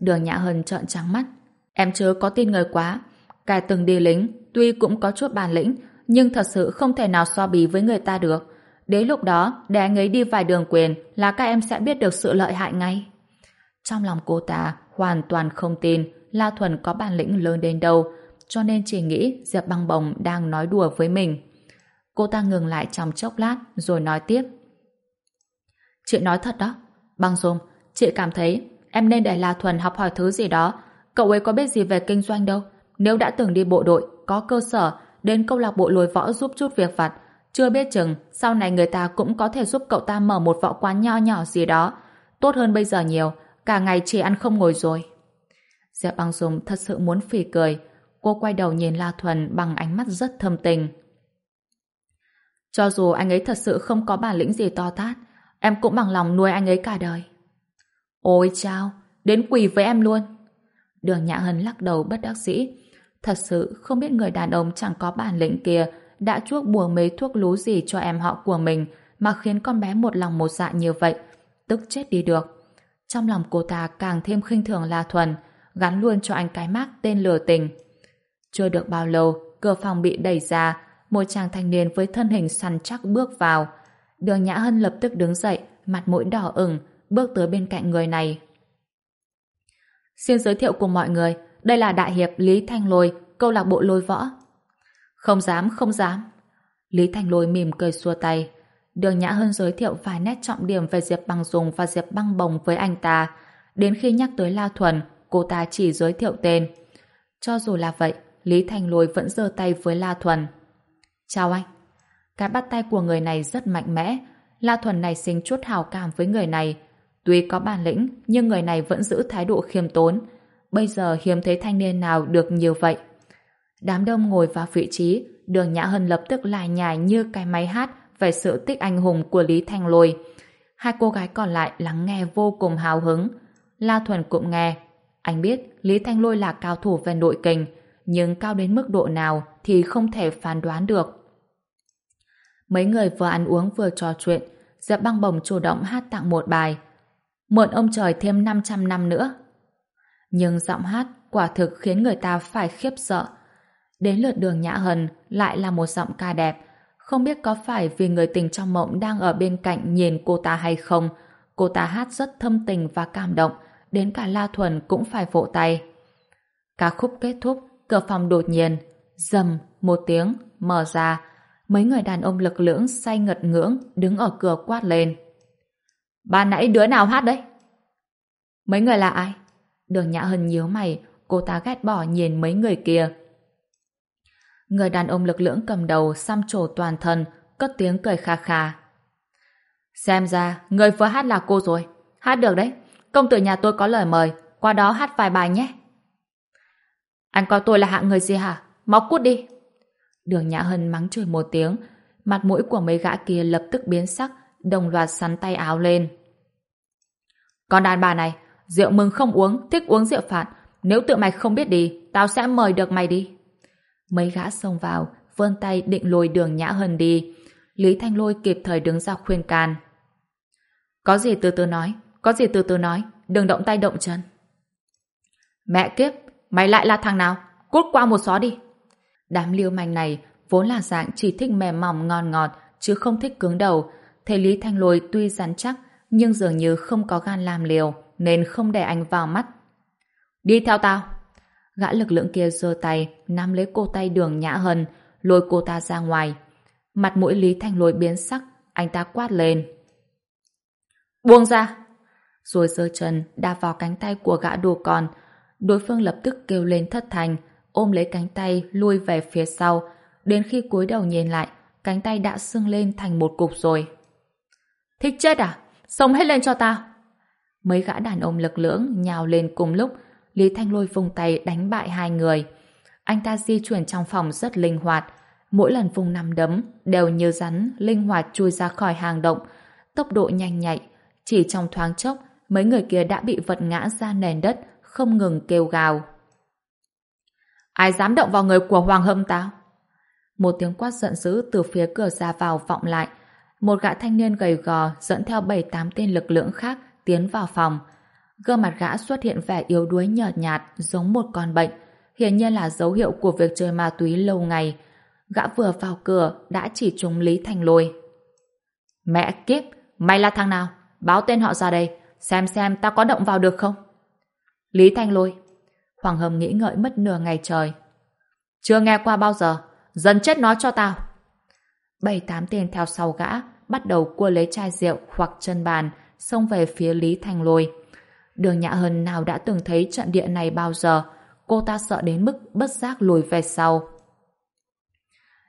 Đường Nhã Hân trợn trắng mắt. Em chớ có tin người quá. Cả từng đi lính, tuy cũng có chút bản lĩnh, nhưng thật sự không thể nào so bì với người ta được. Đến lúc đó, để anh ấy đi vài đường quyền là các em sẽ biết được sự lợi hại ngay. Trong lòng cô ta hoàn toàn không tin La Thuần có bản lĩnh lớn đến đâu, cho nên chỉ nghĩ Diệp Băng Bồng đang nói đùa với mình. Cô ta ngừng lại trong chốc lát rồi nói tiếp. Chị nói thật đó. Băng Dung, chị cảm thấy em nên để La Thuần học hỏi thứ gì đó. Cậu ấy có biết gì về kinh doanh đâu. Nếu đã từng đi bộ đội, có cơ sở, đến câu lạc bộ lùi võ giúp chút việc vặt, chưa biết chừng sau này người ta cũng có thể giúp cậu ta mở một võ quán nho nhỏ gì đó. Tốt hơn bây giờ nhiều, cả ngày chỉ ăn không ngồi rồi. Diệp Băng Dung thật sự muốn phỉ cười. Cô quay đầu nhìn La Thuần bằng ánh mắt rất thâm tình. Cho dù anh ấy thật sự không có bản lĩnh gì to tát, em cũng bằng lòng nuôi anh ấy cả đời. Ôi chao, đến quỳ với em luôn. Đường Nhã Hân lắc đầu bất đắc dĩ. Thật sự không biết người đàn ông chẳng có bản lĩnh kia đã chuốc bùa mấy thuốc lú gì cho em họ của mình mà khiến con bé một lòng một dạ như vậy, tức chết đi được. Trong lòng cô ta càng thêm khinh thường La Thuần, gắn luôn cho anh cái mác tên lừa tình. Chưa được bao lâu, cửa phòng bị đẩy ra, một chàng thanh niên với thân hình săn chắc bước vào. Đường Nhã Hân lập tức đứng dậy, mặt mũi đỏ ửng, bước tới bên cạnh người này. Xin giới thiệu cùng mọi người, đây là Đại Hiệp Lý Thanh Lôi, câu lạc bộ lôi võ. Không dám, không dám. Lý Thanh Lôi mỉm cười xua tay. Đường Nhã Hân giới thiệu vài nét trọng điểm về Diệp Băng Dùng và Diệp Băng Bồng với anh ta. Đến khi nhắc tới La Thuần, cô ta chỉ giới thiệu tên. Cho dù là vậy, Lý thành Lôi vẫn giơ tay với La Thuần. Chào anh. Cái bắt tay của người này rất mạnh mẽ. La Thuần này sinh chút hào cảm với người này. Tuy có bản lĩnh, nhưng người này vẫn giữ thái độ khiêm tốn. Bây giờ hiếm thấy thanh niên nào được nhiều vậy. Đám đông ngồi vào vị trí, đường Nhã Hân lập tức lại nhài như cái máy hát về sự tích anh hùng của Lý Thanh Lôi. Hai cô gái còn lại lắng nghe vô cùng hào hứng. La Thuần cũng nghe. Anh biết Lý Thanh Lôi là cao thủ về nội kình, nhưng cao đến mức độ nào thì không thể phán đoán được. Mấy người vừa ăn uống vừa trò chuyện, Diệp băng bồng chủ động hát tặng một bài. Mượn ông trời thêm 500 năm nữa. Nhưng giọng hát quả thực khiến người ta phải khiếp sợ. Đến lượt đường Nhã Hân lại là một giọng ca đẹp. Không biết có phải vì người tình trong mộng đang ở bên cạnh nhìn cô ta hay không. Cô ta hát rất thâm tình và cảm động, đến cả La Thuần cũng phải vỗ tay. Ca khúc kết thúc, cửa phòng đột nhiên, dầm một tiếng, mở ra. Mấy người đàn ông lực lưỡng say ngật ngưỡng đứng ở cửa quát lên. Bà nãy đứa nào hát đấy? Mấy người là ai? Đường Nhã Hân nhíu mày, cô ta ghét bỏ nhìn mấy người kia. Người đàn ông lực lưỡng cầm đầu xăm trổ toàn thân, cất tiếng cười kha kha. Xem ra, người vừa hát là cô rồi. Hát được đấy. Công tử nhà tôi có lời mời, qua đó hát vài bài nhé. Anh coi tôi là hạng người gì hả? Mau cút đi. Đường Nhã Hân mắng chửi một tiếng, mặt mũi của mấy gã kia lập tức biến sắc, đồng loạt sắn tay áo lên. Còn đàn bà này, rượu mừng không uống, thích uống rượu phạt. Nếu tự mày không biết đi, tao sẽ mời được mày đi. Mấy gã xông vào, vươn tay định lùi đường Nhã Hân đi. Lý Thanh Lôi kịp thời đứng ra khuyên can. Có gì từ từ nói, có gì từ từ nói, đừng động tay động chân. Mẹ kiếp, mày lại là thằng nào? Cút qua một xó đi. Đám liêu manh này vốn là dạng chỉ thích mềm mỏng ngon ngọt, chứ không thích cứng đầu. Thầy Lý Thanh Lôi tuy rắn chắc, nhưng dường như không có gan làm liều, nên không để anh vào mắt. Đi theo tao. Gã lực lượng kia giơ tay, nắm lấy cô tay đường nhã hân, lôi cô ta ra ngoài. Mặt mũi Lý Thanh Lôi biến sắc, anh ta quát lên. Buông ra! Rồi giơ chân đạp vào cánh tay của gã đồ con. Đối phương lập tức kêu lên thất thành, ôm lấy cánh tay lui về phía sau. Đến khi cúi đầu nhìn lại, cánh tay đã sưng lên thành một cục rồi. Thích chết à? Sống hết lên cho tao! Mấy gã đàn ông lực lưỡng nhào lên cùng lúc, Lý Thanh Lôi vùng tay đánh bại hai người. Anh ta di chuyển trong phòng rất linh hoạt, mỗi lần vùng nằm đấm đều như rắn linh hoạt chui ra khỏi hang động, tốc độ nhanh nhạy. Chỉ trong thoáng chốc, mấy người kia đã bị vật ngã ra nền đất, không ngừng kêu gào. Ai dám động vào người của Hoàng Hâm tao? Một tiếng quát giận dữ từ phía cửa ra vào vọng lại. Một gã thanh niên gầy gò dẫn theo bảy tám tên lực lượng khác tiến vào phòng. Gương mặt gã xuất hiện vẻ yếu đuối nhợt nhạt giống một con bệnh. Hiển nhiên là dấu hiệu của việc chơi ma túy lâu ngày. Gã vừa vào cửa đã chỉ trúng Lý Thành Lôi. Mẹ kiếp, mày là thằng nào? Báo tên họ ra đây, xem xem ta có động vào được không? Lý Thanh Lôi. Hoàng Hầm nghĩ ngợi mất nửa ngày trời. Chưa nghe qua bao giờ, dần chết nó cho tao. Bảy tám tên theo sau gã, bắt đầu cua lấy chai rượu hoặc chân bàn, xông về phía Lý Thanh Lôi. Đường Nhã Hân nào đã từng thấy trận địa này bao giờ, cô ta sợ đến mức bất giác lùi về sau.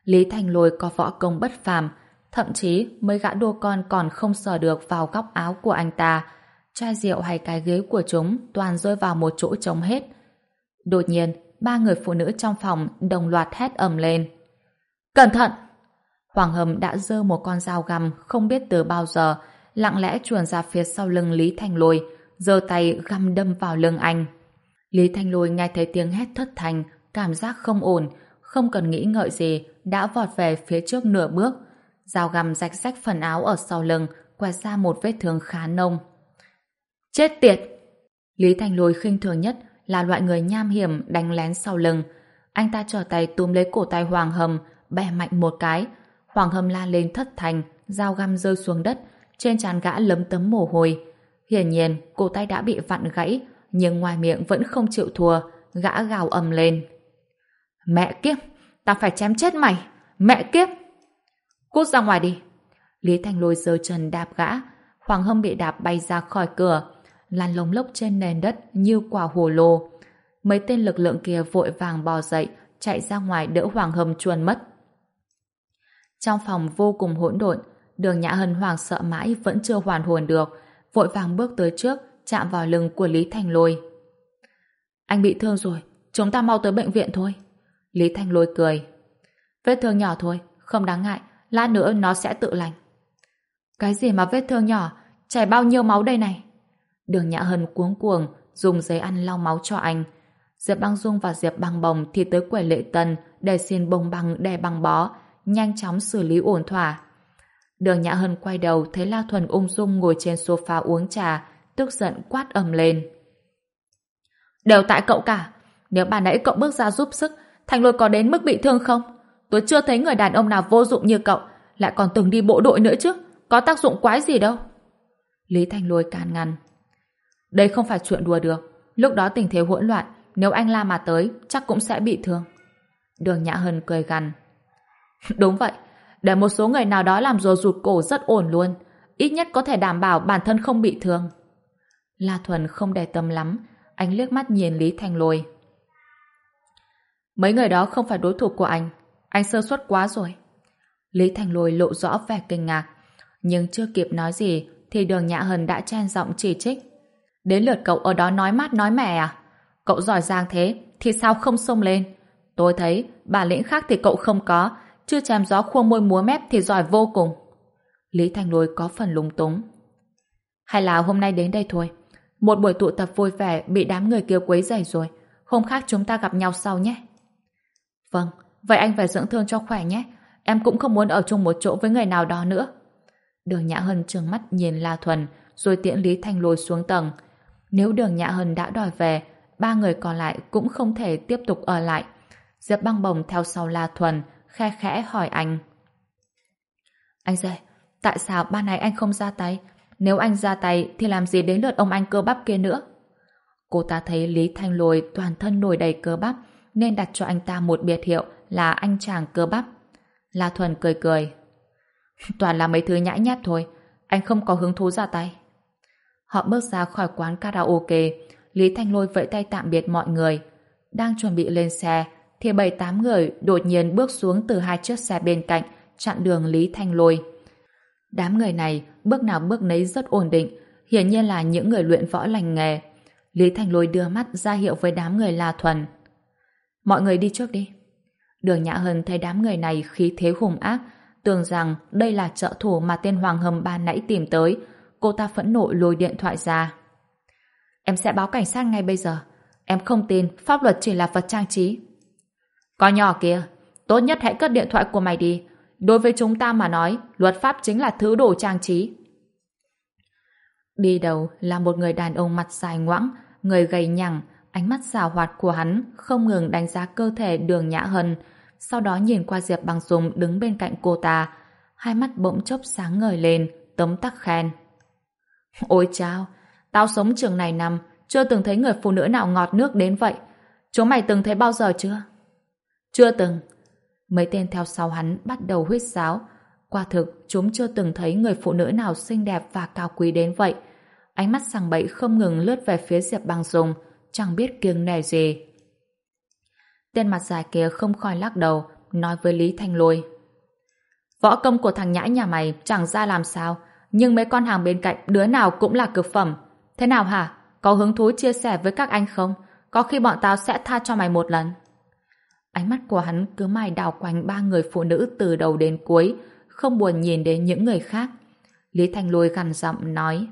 Lý Thanh Lôi có võ công bất phàm, thậm chí mấy gã đua con còn không sờ được vào góc áo của anh ta. Chai rượu hay cái ghế của chúng toàn rơi vào một chỗ trống hết. Đột nhiên, ba người phụ nữ trong phòng đồng loạt hét ầm lên. Cẩn thận! Hoàng Hầm đã dơ một con dao găm không biết từ bao giờ, lặng lẽ chuồn ra phía sau lưng Lý Thanh Lôi, giơ tay găm đâm vào lưng anh. Lý Thanh Lôi nghe thấy tiếng hét thất thành, cảm giác không ổn, không cần nghĩ ngợi gì, đã vọt về phía trước nửa bước. Dao găm rạch rách phần áo ở sau lưng, quẹt ra một vết thương khá nông. Chết tiệt! Lý Thanh Lôi khinh thường nhất là loại người nham hiểm đánh lén sau lưng. Anh ta trở tay túm lấy cổ tay Hoàng Hầm, bẻ mạnh một cái. Hoàng Hầm la lên thất thành, dao găm rơi xuống đất, trên trán gã lấm tấm mồ hôi. Hiển nhiên, cổ tay đã bị vặn gãy, nhưng ngoài miệng vẫn không chịu thua, gã gào ầm lên. Mẹ kiếp, ta phải chém chết mày, mẹ kiếp! Cút ra ngoài đi! Lý Thành Lôi giơ chân đạp gã, Hoàng Hâm bị đạp bay ra khỏi cửa, lăn lông lốc trên nền đất như quả hồ lô. Mấy tên lực lượng kia vội vàng bò dậy, chạy ra ngoài đỡ Hoàng Hâm chuồn mất. Trong phòng vô cùng hỗn độn, đường Nhã Hân Hoàng sợ mãi vẫn chưa hoàn hồn được, vội vàng bước tới trước, chạm vào lưng của Lý Thành Lôi. Anh bị thương rồi, chúng ta mau tới bệnh viện thôi. Lý Thành Lôi cười. Vết thương nhỏ thôi, không đáng ngại, lát nữa nó sẽ tự lành. Cái gì mà vết thương nhỏ, chảy bao nhiêu máu đây này? Đường Nhã Hân cuống cuồng, dùng giấy ăn lau máu cho anh. Diệp Băng Dung và Diệp Băng Bồng thì tới quầy lệ tân để xin bông băng đè băng bó, nhanh chóng xử lý ổn thỏa. Đường Nhã Hân quay đầu thấy La Thuần ung dung ngồi trên sofa uống trà, tức giận quát ầm lên. Đều tại cậu cả. Nếu bà nãy cậu bước ra giúp sức, Thành Lôi có đến mức bị thương không? Tôi chưa thấy người đàn ông nào vô dụng như cậu, lại còn từng đi bộ đội nữa chứ. Có tác dụng quái gì đâu. Lý Thành Lôi can ngăn. Đây không phải chuyện đùa được. Lúc đó tình thế hỗn loạn, nếu anh La mà tới, chắc cũng sẽ bị thương. Đường Nhã Hân cười gằn. Đúng vậy, để một số người nào đó làm rùa rụt cổ rất ổn luôn. Ít nhất có thể đảm bảo bản thân không bị thương. La Thuần không để tâm lắm, anh liếc mắt nhìn Lý Thành Lôi. Mấy người đó không phải đối thủ của anh, anh sơ suất quá rồi. Lý Thành Lôi lộ rõ vẻ kinh ngạc, nhưng chưa kịp nói gì thì đường Nhã Hân đã chen giọng chỉ trích. Đến lượt cậu ở đó nói mát nói mẻ à? Cậu giỏi giang thế thì sao không xông lên? Tôi thấy bản lĩnh khác thì cậu không có, chưa chém gió khua môi múa mép thì giỏi vô cùng. Lý Thành Lôi có phần lúng túng. Hay là hôm nay đến đây thôi. Một buổi tụ tập vui vẻ bị đám người kia quấy rầy rồi. Hôm khác chúng ta gặp nhau sau nhé. Vâng, vậy anh phải dưỡng thương cho khỏe nhé. Em cũng không muốn ở chung một chỗ với người nào đó nữa. Đường Nhã Hân trừng mắt nhìn La Thuần rồi tiễn Lý thành Lôi xuống tầng. Nếu đường Nhã Hân đã đòi về, ba người còn lại cũng không thể tiếp tục ở lại. Diệp băng bồng theo sau La Thuần, khe khẽ hỏi anh. Anh dậy, tại sao ban này anh không ra tay? Nếu anh ra tay thì làm gì đến lượt ông anh cơ bắp kia nữa? Cô ta thấy Lý Thanh Lôi toàn thân nổi đầy cơ bắp nên đặt cho anh ta một biệt hiệu là anh chàng cơ bắp. La Thuần cười cười. Toàn là mấy thứ nhãi nhát thôi, anh không có hứng thú ra tay. Họ bước ra khỏi quán karaoke, Lý Thanh Lôi vẫy tay tạm biệt mọi người. Đang chuẩn bị lên xe, thì bảy tám người đột nhiên bước xuống từ hai chiếc xe bên cạnh, chặn đường Lý Thanh Lôi. Đám người này bước nào bước nấy rất ổn định, hiển nhiên là những người luyện võ lành nghề. Lý Thanh Lôi đưa mắt ra hiệu với đám người La Thuần. Mọi người đi trước đi. Đường Nhã Hân thấy đám người này khí thế hùng ác, tưởng rằng đây là trợ thủ mà tên Hoàng Hầm Ba nãy tìm tới. Cô ta phẫn nộ lùi điện thoại ra. Em sẽ báo cảnh sát ngay bây giờ. Em không tin pháp luật chỉ là vật trang trí. Con nhỏ kia, tốt nhất hãy cất điện thoại của mày đi. Đối với chúng ta mà nói, luật pháp chính là thứ đồ trang trí. Đi đầu là một người đàn ông mặt dài ngoãng, người gầy nhẳng, ánh mắt xào hoạt của hắn không ngừng đánh giá cơ thể đường nhã hân, sau đó nhìn qua Diệp Bằng Dùng đứng bên cạnh cô ta, hai mắt bỗng chốc sáng ngời lên, tấm tắc khen. Ôi chao, tao sống trường này năm, chưa từng thấy người phụ nữ nào ngọt nước đến vậy. Chúng mày từng thấy bao giờ chưa? Chưa từng. Mấy tên theo sau hắn bắt đầu huyết sáo. Quả thực, chúng chưa từng thấy người phụ nữ nào xinh đẹp và cao quý đến vậy. Ánh mắt sằng bậy không ngừng lướt về phía Diệp Băng Dùng, chẳng biết kiêng nề gì. Tên mặt dài kia không khỏi lắc đầu, nói với Lý Thanh Lôi. Võ công của thằng nhãi nhà mày chẳng ra làm sao, nhưng mấy con hàng bên cạnh đứa nào cũng là cực phẩm. Thế nào hả? Có hứng thú chia sẻ với các anh không? Có khi bọn tao sẽ tha cho mày một lần. Ánh mắt của hắn cứ mãi đảo quanh ba người phụ nữ từ đầu đến cuối, không buồn nhìn đến những người khác. Lý Thanh Lôi gằn giọng nói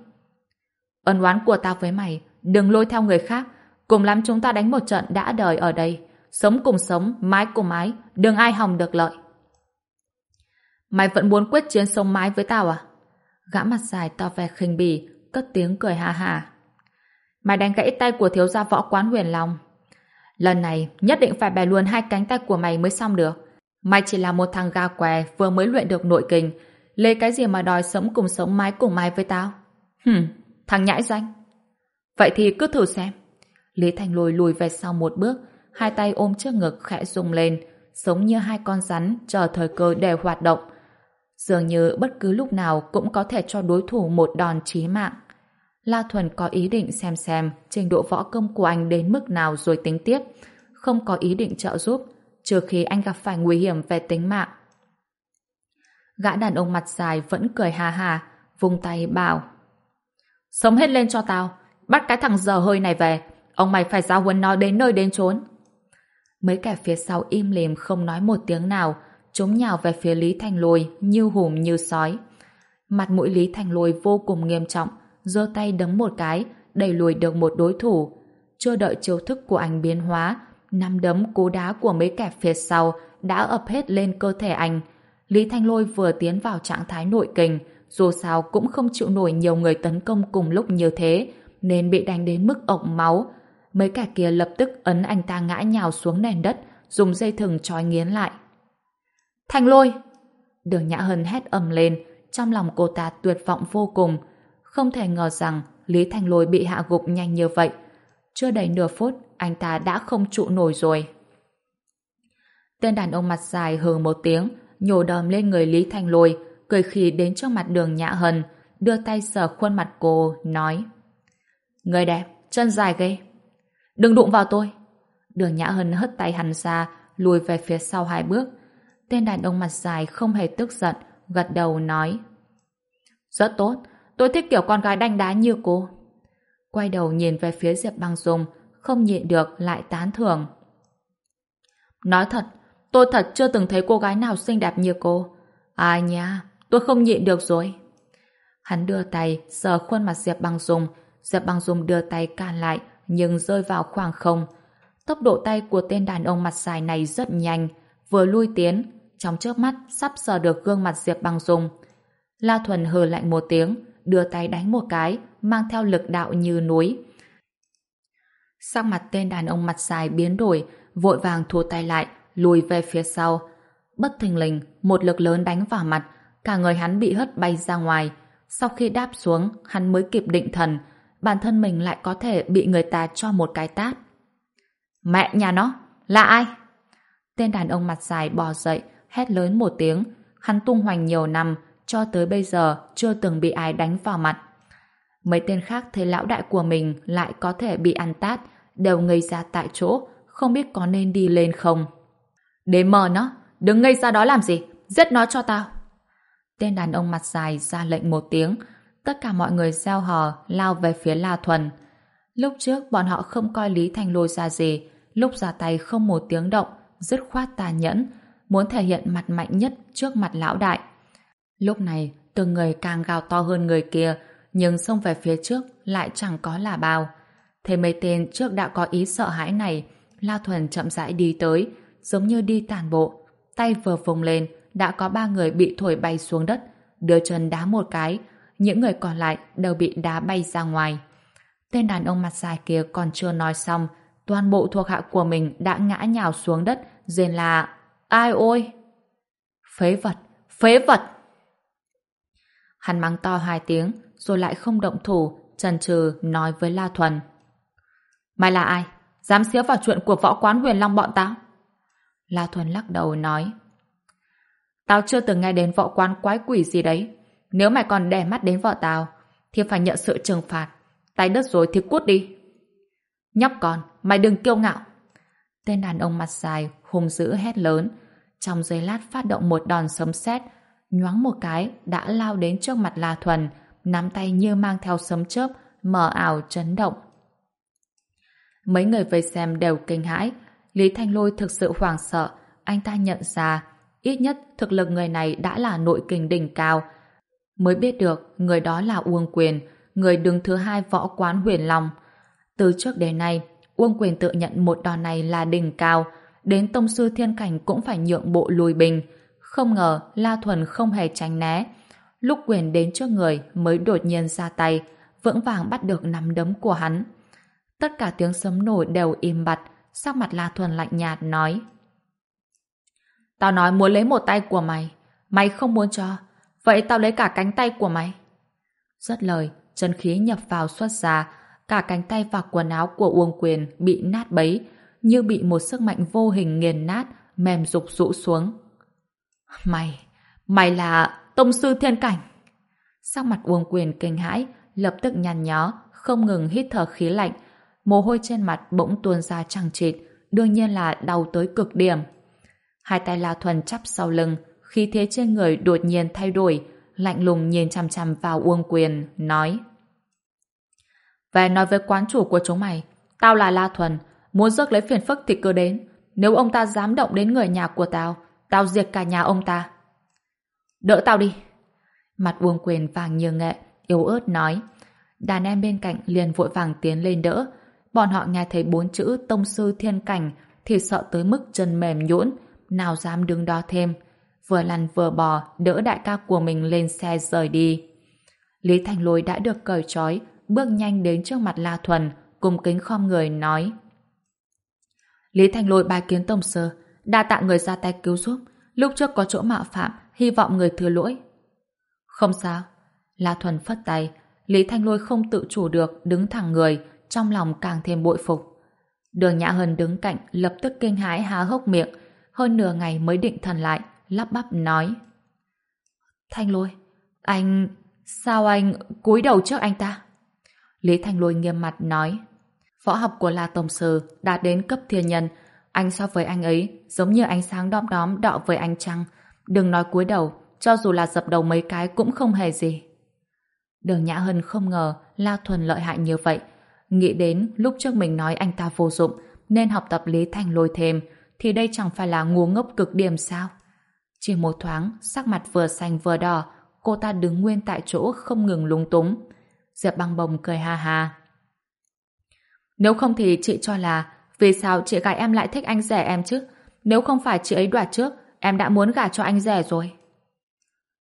Ân oán của ta với mày, đừng lôi theo người khác, cùng lắm chúng ta đánh một trận đã đời ở đây. Sống cùng sống, mái cùng mái, đừng ai hòng được lợi. Mày vẫn muốn quyết chiến sống mái với tao à? Gã mặt dài to vẻ khinh bỉ, cất tiếng cười hà hà. Mày đánh gãy tay của thiếu gia võ quán huyền long. Lần này nhất định phải bẻ luôn hai cánh tay của mày mới xong được. Mày chỉ là một thằng ga què vừa mới luyện được nội kình. Lấy cái gì mà đòi sống cùng sống mái cùng mái với tao? Hừm, thằng nhãi danh. Vậy thì cứ thử xem. Lý Thành lùi lùi về sau một bước, hai tay ôm trước ngực khẽ rung lên, giống như hai con rắn chờ thời cơ để hoạt động. Dường như bất cứ lúc nào cũng có thể cho đối thủ một đòn chí mạng. La Thuần có ý định xem xem trình độ võ công của anh đến mức nào rồi tính tiếp, không có ý định trợ giúp, trừ khi anh gặp phải nguy hiểm về tính mạng. Gã đàn ông mặt dài vẫn cười hà hà, vung tay bảo Sống hết lên cho tao, bắt cái thằng dở hơi này về, ông mày phải giao huấn nó đến nơi đến chốn. Mấy kẻ phía sau im lìm không nói một tiếng nào, chúng nhào về phía Lý Thành Lôi như hùm như sói. Mặt mũi Lý Thành Lôi vô cùng nghiêm trọng, giơ tay đấm một cái, đẩy lùi được một đối thủ. Chưa đợi chiêu thức của anh biến hóa, năm đấm cú đá của mấy kẻ phía sau đã ập hết lên cơ thể anh. Lý Thanh Lôi vừa tiến vào trạng thái nội kình, dù sao cũng không chịu nổi nhiều người tấn công cùng lúc như thế, nên bị đánh đến mức ọc máu. Mấy kẻ kia lập tức ấn anh ta ngã nhào xuống nền đất, dùng dây thừng trói nghiến lại. Thanh Lôi! Đường Nhã Hân hét ầm lên, trong lòng cô ta tuyệt vọng vô cùng, không thể ngờ rằng Lý Thành Lôi bị hạ gục nhanh như vậy. Chưa đầy nửa phút, anh ta đã không trụ nổi rồi. Tên đàn ông mặt dài hừ một tiếng, nhổ đờm lên người Lý Thành Lôi, cười khì đến trước mặt đường Nhã Hân, đưa tay sờ khuôn mặt cô, nói Người đẹp, chân dài ghê. Đừng đụng vào tôi. Đường Nhã Hân hất tay hắn ra, lùi về phía sau hai bước. Tên đàn ông mặt dài không hề tức giận, gật đầu nói Rất tốt, Tôi thích kiểu con gái đanh đá như cô. Quay đầu nhìn về phía Diệp Băng Dung, không nhịn được lại tán thưởng. Nói thật, tôi thật chưa từng thấy cô gái nào xinh đẹp như cô. Ai nha, tôi không nhịn được rồi. Hắn đưa tay sờ khuôn mặt Diệp Băng Dung, Diệp Băng Dung đưa tay cản lại nhưng rơi vào khoảng không. Tốc độ tay của tên đàn ông mặt dài này rất nhanh, vừa lui tiến, trong chớp mắt sắp sờ được gương mặt Diệp Băng Dung. La Thuần hừ lạnh một tiếng, đưa tay đánh một cái, mang theo lực đạo như núi. Sắc mặt tên đàn ông mặt dài biến đổi, vội vàng thua tay lại, lùi về phía sau. Bất thình lình, một lực lớn đánh vào mặt, cả người hắn bị hất bay ra ngoài. Sau khi đáp xuống, hắn mới kịp định thần, bản thân mình lại có thể bị người ta cho một cái tát. Mẹ nhà nó, là ai? Tên đàn ông mặt dài bò dậy, hét lớn một tiếng. Hắn tung hoành nhiều năm, cho tới bây giờ chưa từng bị ai đánh vào mặt. Mấy tên khác thấy lão đại của mình lại có thể bị ăn tát, đều ngây ra tại chỗ, không biết có nên đi lên không. Để mờ nó, đừng ngây ra đó làm gì, giết nó cho tao. Tên đàn ông mặt dài ra lệnh một tiếng, tất cả mọi người gieo hò lao về phía La Thuần. Lúc trước bọn họ không coi Lý Thanh Lôi ra gì, lúc ra tay không một tiếng động, dứt khoát tàn nhẫn, muốn thể hiện mặt mạnh nhất trước mặt lão đại. Lúc này, từng người càng gào to hơn người kia, nhưng xông về phía trước lại chẳng có là bao. Thế mấy tên trước đã có ý sợ hãi này, La Thuần chậm rãi đi tới, giống như đi tàn bộ. Tay vừa vùng lên, đã có ba người bị thổi bay xuống đất, đưa chân đá một cái, những người còn lại đều bị đá bay ra ngoài. Tên đàn ông mặt dài kia còn chưa nói xong, toàn bộ thuộc hạ của mình đã ngã nhào xuống đất, rên là Ai ôi! Phế vật! Phế vật! Hắn mắng to hai tiếng, rồi lại không động thủ, chần trừ nói với La Thuần. Mày là ai? Dám xía vào chuyện của võ quán huyền long bọn tao? La Thuần lắc đầu nói. Tao chưa từng nghe đến võ quán quái quỷ gì đấy. Nếu mày còn đè mắt đến vợ tao, thì phải nhận sự trừng phạt. Tay đất rồi thì cút đi. Nhóc con, mày đừng kiêu ngạo. Tên đàn ông mặt dài, hung dữ hét lớn. Trong giây lát phát động một đòn sấm sét nhoáng một cái đã lao đến trước mặt La Thuần, nắm tay như mang theo sấm chớp, mờ ảo chấn động. Mấy người vây xem đều kinh hãi, Lý Thanh Lôi thực sự hoảng sợ, anh ta nhận ra, ít nhất thực lực người này đã là nội kình đỉnh cao. Mới biết được người đó là Uông Quyền, người đứng thứ hai võ quán huyền long. Từ trước đến nay, Uông Quyền tự nhận một đòn này là đỉnh cao, đến tông sư thiên cảnh cũng phải nhượng bộ lùi bình. Không ngờ La Thuần không hề tránh né. Lúc quyền đến trước người mới đột nhiên ra tay, vững vàng bắt được nắm đấm của hắn. Tất cả tiếng sấm nổ đều im bặt, sắc mặt La Thuần lạnh nhạt nói. Tao nói muốn lấy một tay của mày, mày không muốn cho, vậy tao lấy cả cánh tay của mày. Rất lời, chân khí nhập vào xuất ra, cả cánh tay và quần áo của Uông Quyền bị nát bấy, như bị một sức mạnh vô hình nghiền nát, mềm rục rũ xuống. Mày, mày là tông sư thiên cảnh. Sắc mặt Uông Quyền kinh hãi, lập tức nhăn nhó, không ngừng hít thở khí lạnh, mồ hôi trên mặt bỗng tuôn ra chằng chịt, đương nhiên là đau tới cực điểm. Hai tay La Thuần chắp sau lưng, khí thế trên người đột nhiên thay đổi, lạnh lùng nhìn chằm chằm vào Uông Quyền, nói Về nói với quán chủ của chúng mày, tao là La Thuần, muốn rước lấy phiền phức thì cứ đến. Nếu ông ta dám động đến người nhà của tao, tao diệt cả nhà ông ta. Đỡ tao đi. Mặt Uông Quyền vàng như nghệ, yếu ớt nói. Đàn em bên cạnh liền vội vàng tiến lên đỡ, bọn họ nghe thấy bốn chữ tông sư thiên cảnh thì sợ tới mức chân mềm nhũn, nào dám đứng đó thêm. Vừa lăn vừa bò, đỡ đại ca của mình lên xe rời đi. Lý Thành Lôi đã được cởi trói, bước nhanh đến trước mặt La Thuần, cùng kính khom người nói. Lý Thành Lôi bài kiến tông sơ, đa tạ người ra tay cứu giúp, lúc trước có chỗ mạo phạm, hy vọng người thừa lỗi. Không sao. La Thuần phất tay, Lý Thanh Lôi không tự chủ được, đứng thẳng người, trong lòng càng thêm bội phục. Đường Nhã Hân đứng cạnh lập tức kinh hãi há hốc miệng, hơn nửa ngày mới định thần lại, lắp bắp nói. Thanh Lôi, anh... sao anh cúi đầu trước anh ta? Lý Thanh Lôi nghiêm mặt nói. Võ học của La Tổng Sư đã đến cấp thiên nhân, anh so với anh ấy giống như ánh sáng đom đóm đọ với ánh trăng. Đừng nói cúi đầu, cho dù là dập đầu mấy cái cũng không hề gì. Đường Nhã Hân không ngờ La Thuần lợi hại như vậy, Nghĩ đến lúc trước mình nói anh ta vô dụng nên học tập Lý Thành lôi thêm thì đây chẳng phải là ngu ngốc cực điểm sao? Chỉ một thoáng, sắc mặt vừa xanh vừa đỏ, cô ta đứng nguyên tại chỗ không ngừng lúng túng. Diệp băng bồng cười ha ha. Nếu không thì chị cho là vì sao chị gái em lại thích anh rẻ em chứ? Nếu không phải chị ấy đoạt trước, em đã muốn gả cho anh rẻ rồi.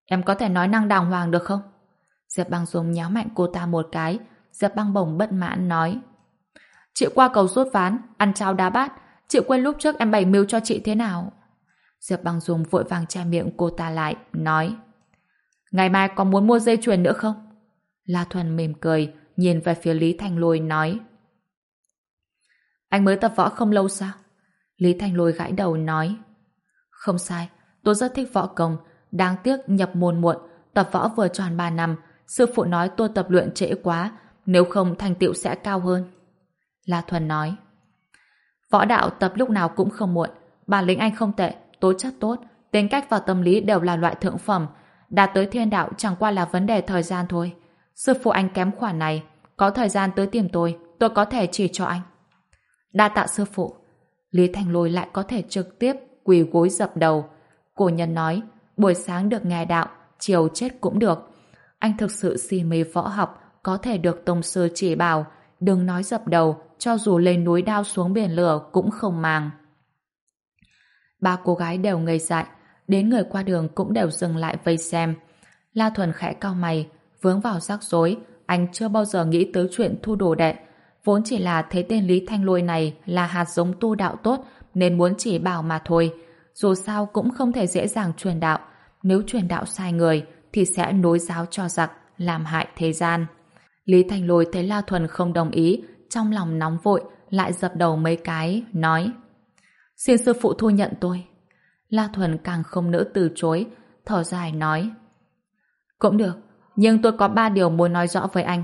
Em có thể nói năng đàng hoàng được không? Diệp băng dùng nhéo mạnh cô ta một cái, Diệp băng bồng bất mãn nói Chị qua cầu rút ván, ăn cháo đá bát Chị quên lúc trước em bày mưu cho chị thế nào Diệp băng dùng vội vàng che miệng cô ta lại Nói Ngày mai có muốn mua dây chuyền nữa không? La Thuần mỉm cười nhìn về phía Lý Thanh Lôi nói anh mới tập võ không lâu sao? Lý thành Lôi gãi đầu nói Không sai, tôi rất thích võ công đáng tiếc nhập môn muộn tập võ vừa tròn 3 năm sư phụ nói tôi tập luyện trễ quá nếu không thành tựu sẽ cao hơn. La Thuần nói Võ đạo tập lúc nào cũng không muộn bản lĩnh anh không tệ, tố chất tốt tính cách và tâm lý đều là loại thượng phẩm đạt tới thiên đạo chẳng qua là vấn đề thời gian thôi. Sư phụ anh kém khoản này, có thời gian tới tìm tôi, tôi có thể chỉ cho anh. Đa tạ sư phụ. Lý Thành Lôi lại có thể trực tiếp quỳ gối dập đầu. Cổ nhân nói, buổi sáng được nghe đạo, chiều chết cũng được. Anh thực sự si mê võ học, có thể được tông sư chỉ bảo, đừng nói dập đầu, cho dù lên núi đao xuống biển lửa cũng không màng. Ba cô gái đều ngây dại, đến người qua đường cũng đều dừng lại vây xem. La Thuần khẽ cao mày, vướng vào rắc rối, anh chưa bao giờ nghĩ tới chuyện thu đồ đệ. Vốn chỉ là thấy tên Lý Thanh Lôi này là hạt giống tu đạo tốt nên muốn chỉ bảo mà thôi. Dù sao cũng không thể dễ dàng truyền đạo. Nếu truyền đạo sai người thì sẽ nối giáo cho giặc, làm hại thế gian. Lý Thanh Lôi thấy La Thuần không đồng ý, trong lòng nóng vội, lại dập đầu mấy cái, nói Xin sư phụ thu nhận tôi. La Thuần càng không nỡ từ chối, thở dài nói. Cũng được, nhưng tôi có ba điều muốn nói rõ với anh.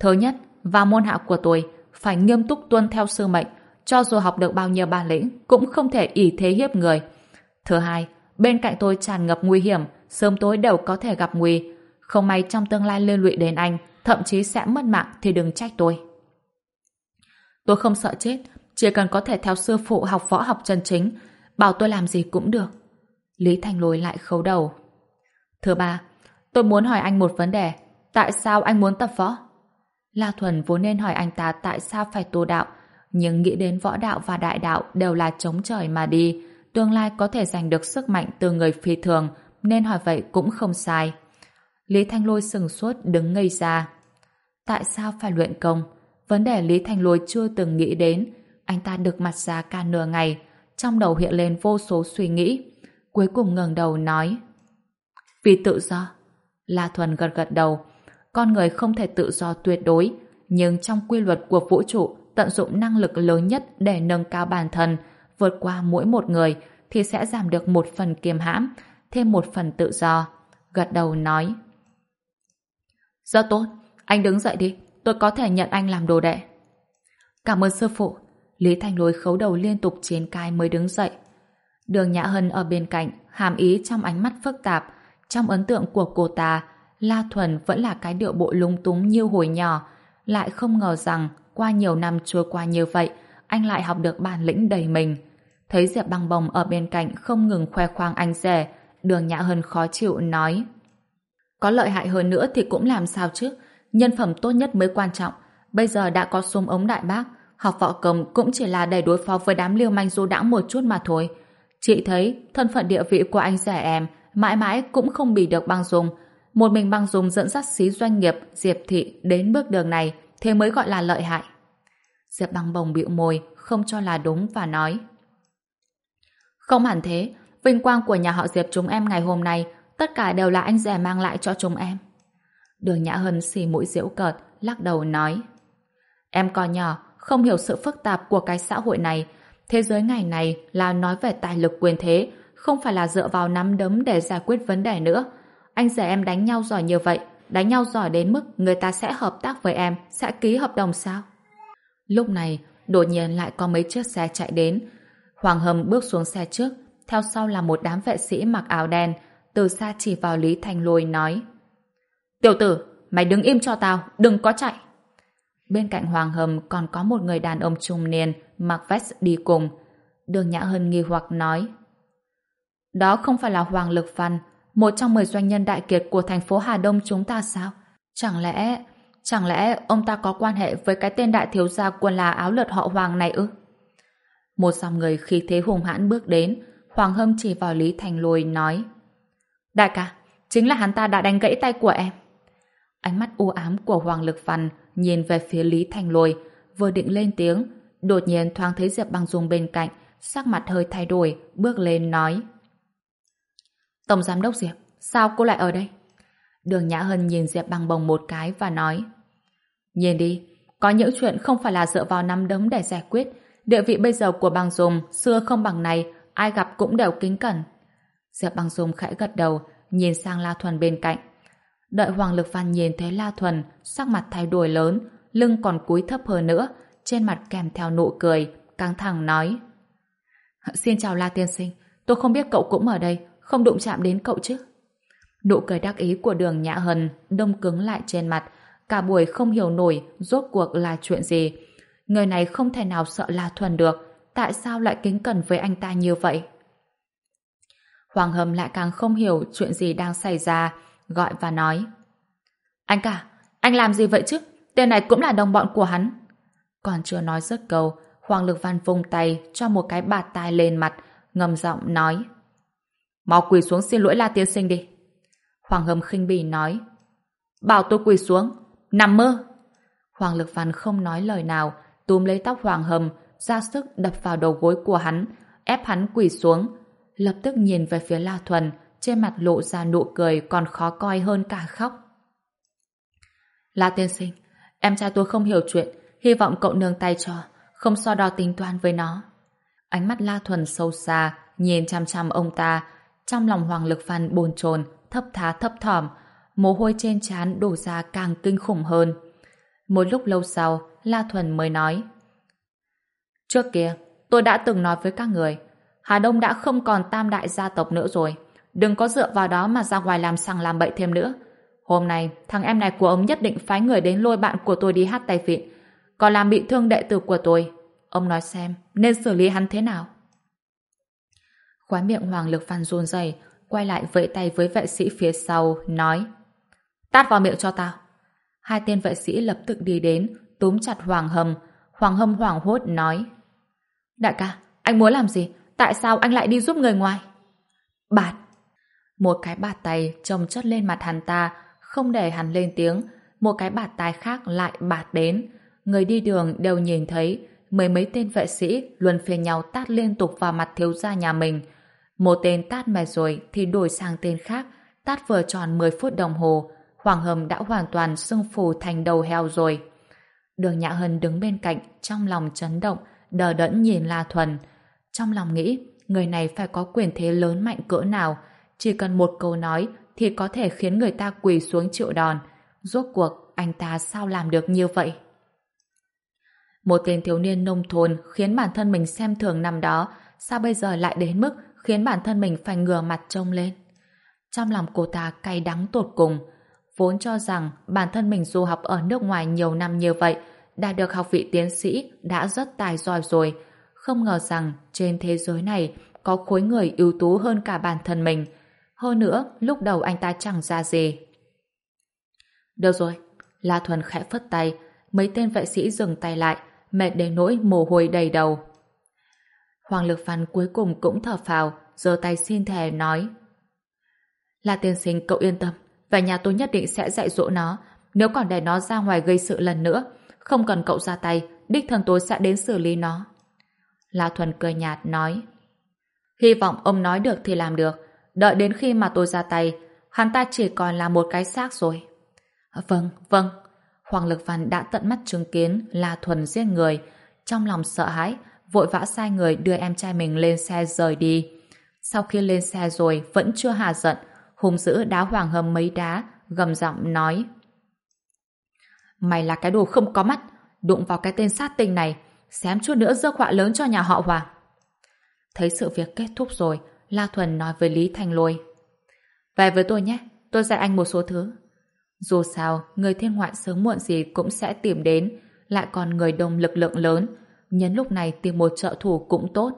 Thứ nhất, vào môn hạ của tôi, phải nghiêm túc tuân theo sư mệnh, cho dù học được bao nhiêu bản lĩnh, cũng không thể ỷ thế hiếp người. Thứ hai, bên cạnh tôi tràn ngập nguy hiểm, sớm tối đều có thể gặp nguy. Không may trong tương lai liên lụy đến anh, thậm chí sẽ mất mạng thì đừng trách tôi. Tôi không sợ chết, chỉ cần có thể theo sư phụ học võ học chân chính, bảo tôi làm gì cũng được. Lý Thành Lôi lại khấu đầu. Thứ ba, tôi muốn hỏi anh một vấn đề. Tại sao anh muốn tập võ? La Thuần vốn nên hỏi anh ta tại sao phải tu đạo, nhưng nghĩ đến võ đạo và đại đạo đều là chống trời mà đi, tương lai có thể giành được sức mạnh từ người phi thường, nên hỏi vậy cũng không sai. Lý Thanh Lôi sừng sốt đứng ngây ra. Tại sao phải luyện công? Vấn đề Lý Thanh Lôi chưa từng nghĩ đến. Anh ta được mặt ra cả nửa ngày, trong đầu hiện lên vô số suy nghĩ. Cuối cùng ngẩng đầu nói Vì tự do. La Thuần gật gật đầu. Con người không thể tự do tuyệt đối, nhưng trong quy luật của vũ trụ tận dụng năng lực lớn nhất để nâng cao bản thân, vượt qua mỗi một người thì sẽ giảm được một phần kiềm hãm, thêm một phần tự do. Gật đầu nói Rất tốt, anh đứng dậy đi, tôi có thể nhận anh làm đồ đệ. Cảm ơn sư phụ. Lý Thanh Lối khấu đầu liên tục trên cai mới đứng dậy. Đường Nhã Hân ở bên cạnh, hàm ý trong ánh mắt phức tạp. Trong ấn tượng của cô ta, La Thuần vẫn là cái điệu bộ lung túng như hồi nhỏ. Lại không ngờ rằng, qua nhiều năm trôi qua như vậy, anh lại học được bản lĩnh đầy mình. Thấy Diệp băng bồng ở bên cạnh không ngừng khoe khoang anh rẻ, đường Nhã Hân khó chịu nói. Có lợi hại hơn nữa thì cũng làm sao chứ, nhân phẩm tốt nhất mới quan trọng. Bây giờ đã có súng ống đại bác, học võ công cũng chỉ là để đối phó với đám liêu manh du đãng một chút mà thôi. Chị thấy thân phận địa vị của anh rẻ em mãi mãi cũng không bị được băng dùng. Một mình băng dùng dẫn dắt xí doanh nghiệp Diệp Thị đến bước đường này thế mới gọi là lợi hại. Diệp băng bồng bịu môi không cho là đúng và nói Không hẳn thế vinh quang của nhà họ Diệp chúng em ngày hôm nay tất cả đều là anh rẻ mang lại cho chúng em. Đường Nhã Hân xì mũi diễu cợt lắc đầu nói Em còn nhỏ không hiểu sự phức tạp của cái xã hội này. Thế giới ngày này là nói về tài lực quyền thế, không phải là dựa vào nắm đấm để giải quyết vấn đề nữa. Anh rể em đánh nhau giỏi như vậy, đánh nhau giỏi đến mức người ta sẽ hợp tác với em, sẽ ký hợp đồng sao? Lúc này, đột nhiên lại có mấy chiếc xe chạy đến. Hoàng Hầm bước xuống xe trước, theo sau là một đám vệ sĩ mặc áo đen, từ xa chỉ vào Lý Thành Lôi nói Tiểu tử, mày đứng im cho tao, đừng có chạy. Bên cạnh Hoàng Hầm còn có một người đàn ông trung niên mặc vest đi cùng. Đường Nhã Hân nghi hoặc nói Đó không phải là Hoàng Lực Văn, một trong mười doanh nhân đại kiệt của thành phố Hà Đông chúng ta sao? Chẳng lẽ... Chẳng lẽ ông ta có quan hệ với cái tên đại thiếu gia quân là áo lượt họ Hoàng này ư? Một dòng người khi thế hùng hãn bước đến, Hoàng Hâm chỉ vào Lý Thành Lôi nói Đại ca, chính là hắn ta đã đánh gãy tay của em. Ánh mắt u ám của Hoàng Lực Văn nhìn về phía Lý Thành Lôi, vừa định lên tiếng, đột nhiên thoáng thấy Diệp Băng Dung bên cạnh, sắc mặt hơi thay đổi, bước lên nói. Tổng Giám đốc Diệp, sao cô lại ở đây? Đường Nhã Hân nhìn Diệp Băng Bồng một cái và nói Nhìn đi, có những chuyện không phải là dựa vào nắm đấm để giải quyết. Địa vị bây giờ của bằng dùng xưa không bằng này, ai gặp cũng đều kính cẩn. Diệp bằng dùng khẽ gật đầu, nhìn sang La Thuần bên cạnh. Đợi Hoàng Lực Văn nhìn thấy La Thuần, sắc mặt thay đổi lớn, lưng còn cúi thấp hơn nữa, trên mặt kèm theo nụ cười, căng thẳng nói. Xin chào La Tiên Sinh, tôi không biết cậu cũng ở đây, không đụng chạm đến cậu chứ. Nụ cười đắc ý của đường Nhã Hân đông cứng lại trên mặt, cả buổi không hiểu nổi rốt cuộc là chuyện gì. Người này không thể nào sợ La Thuần được, tại sao lại kính cẩn với anh ta như vậy? Hoàng hâm lại càng không hiểu chuyện gì đang xảy ra, gọi và nói. Anh cả, anh làm gì vậy chứ? Tên này cũng là đồng bọn của hắn. Còn chưa nói dứt câu, Hoàng Lực Văn vung tay cho một cái bạt tai lên mặt, ngầm giọng nói. Mau quỳ xuống xin lỗi La Tiên Sinh đi. Hoàng Hầm khinh bỉ nói. Bảo tôi quỳ xuống. Nằm mơ. Hoàng Lực Văn không nói lời nào, túm lấy tóc Hoàng Hầm, ra sức đập vào đầu gối của hắn, ép hắn quỳ xuống. Lập tức nhìn về phía La Thuần, trên mặt lộ ra nụ cười còn khó coi hơn cả khóc. La Tiên Sinh, em trai tôi không hiểu chuyện, hy vọng cậu nương tay cho, không so đo tính toán với nó. Ánh mắt La Thuần sâu xa, nhìn chăm chăm ông ta, trong lòng Hoàng Lực Phan bồn chồn, thấp thá thấp thỏm, mồ hôi trên trán đổ ra càng kinh khủng hơn. Một lúc lâu sau, La Thuần mới nói Trước kia, tôi đã từng nói với các người Hà Đông đã không còn tam đại gia tộc nữa rồi. Đừng có dựa vào đó mà ra ngoài làm sằng làm bậy thêm nữa. Hôm nay, thằng em này của ông nhất định phái người đến lôi bạn của tôi đi hát tay vịn. Còn làm bị thương đệ tử của tôi. Ông nói xem, nên xử lý hắn thế nào? Khói miệng Hoàng Lực Văn run rẩy quay lại vẫy tay với vệ sĩ phía sau, nói Tát vào miệng cho tao. Hai tên vệ sĩ lập tức đi đến, túm chặt Hoàng Hầm. Hoàng Hầm hoảng hốt nói Đại ca, anh muốn làm gì? Tại sao anh lại đi giúp người ngoài? Bạt! Một cái bạt tay trồng chất lên mặt hắn ta, không để hắn lên tiếng. Một cái bạt tay khác lại bạt đến. Người đi đường đều nhìn thấy mấy mấy tên vệ sĩ luân phiên nhau tát liên tục vào mặt thiếu gia nhà mình. Một tên tát mệt rồi thì đổi sang tên khác, tát vừa tròn 10 phút đồng hồ, Hoàng Hầm đã hoàn toàn sưng phù thành đầu heo rồi. Đường Nhã Hân đứng bên cạnh, trong lòng chấn động, đờ đẫn nhìn La Thuần. Trong lòng nghĩ, người này phải có quyền thế lớn mạnh cỡ nào, chỉ cần một câu nói thì có thể khiến người ta quỳ xuống chịu đòn. Rốt cuộc, anh ta sao làm được như vậy? Một tên thiếu niên nông thôn khiến bản thân mình xem thường năm đó, sao bây giờ lại đến mức khiến bản thân mình phải ngửa mặt trông lên? Trong lòng cô ta cay đắng tột cùng, vốn cho rằng bản thân mình du học ở nước ngoài nhiều năm như vậy, đã được học vị tiến sĩ đã rất tài giỏi rồi, không ngờ rằng trên thế giới này có khối người ưu tú hơn cả bản thân mình. Hơn nữa, lúc đầu anh ta chẳng ra gì. Được rồi, La Thuần khẽ phất tay, mấy tên vệ sĩ dừng tay lại, mệt đến nỗi mồ hôi đầy đầu. Hoàng Lực Văn cuối cùng cũng thở phào, giơ tay xin thề nói. là tiên sinh cậu yên tâm, và nhà tôi nhất định sẽ dạy dỗ nó, nếu còn để nó ra ngoài gây sự lần nữa, không cần cậu ra tay, đích thân tôi sẽ đến xử lý nó. La Thuần cười nhạt nói Hy vọng ông nói được thì làm được Đợi đến khi mà tôi ra tay Hắn ta chỉ còn là một cái xác rồi Vâng, vâng Hoàng Lực Văn đã tận mắt chứng kiến La Thuần giết người Trong lòng sợ hãi Vội vã sai người đưa em trai mình lên xe rời đi Sau khi lên xe rồi Vẫn chưa hà giận Hùng dữ đá hoàng hầm mấy đá Gầm giọng nói Mày là cái đồ không có mắt Đụng vào cái tên sát tinh này xém chút nữa rước họa lớn cho nhà họ Hoàng. Thấy sự việc kết thúc rồi, La Thuần nói với Lý Thành Lôi. Về với tôi nhé, tôi dạy anh một số thứ. Dù sao, người thiên ngoại sớm muộn gì cũng sẽ tìm đến, lại còn người đông lực lượng lớn, nhân lúc này tìm một trợ thủ cũng tốt.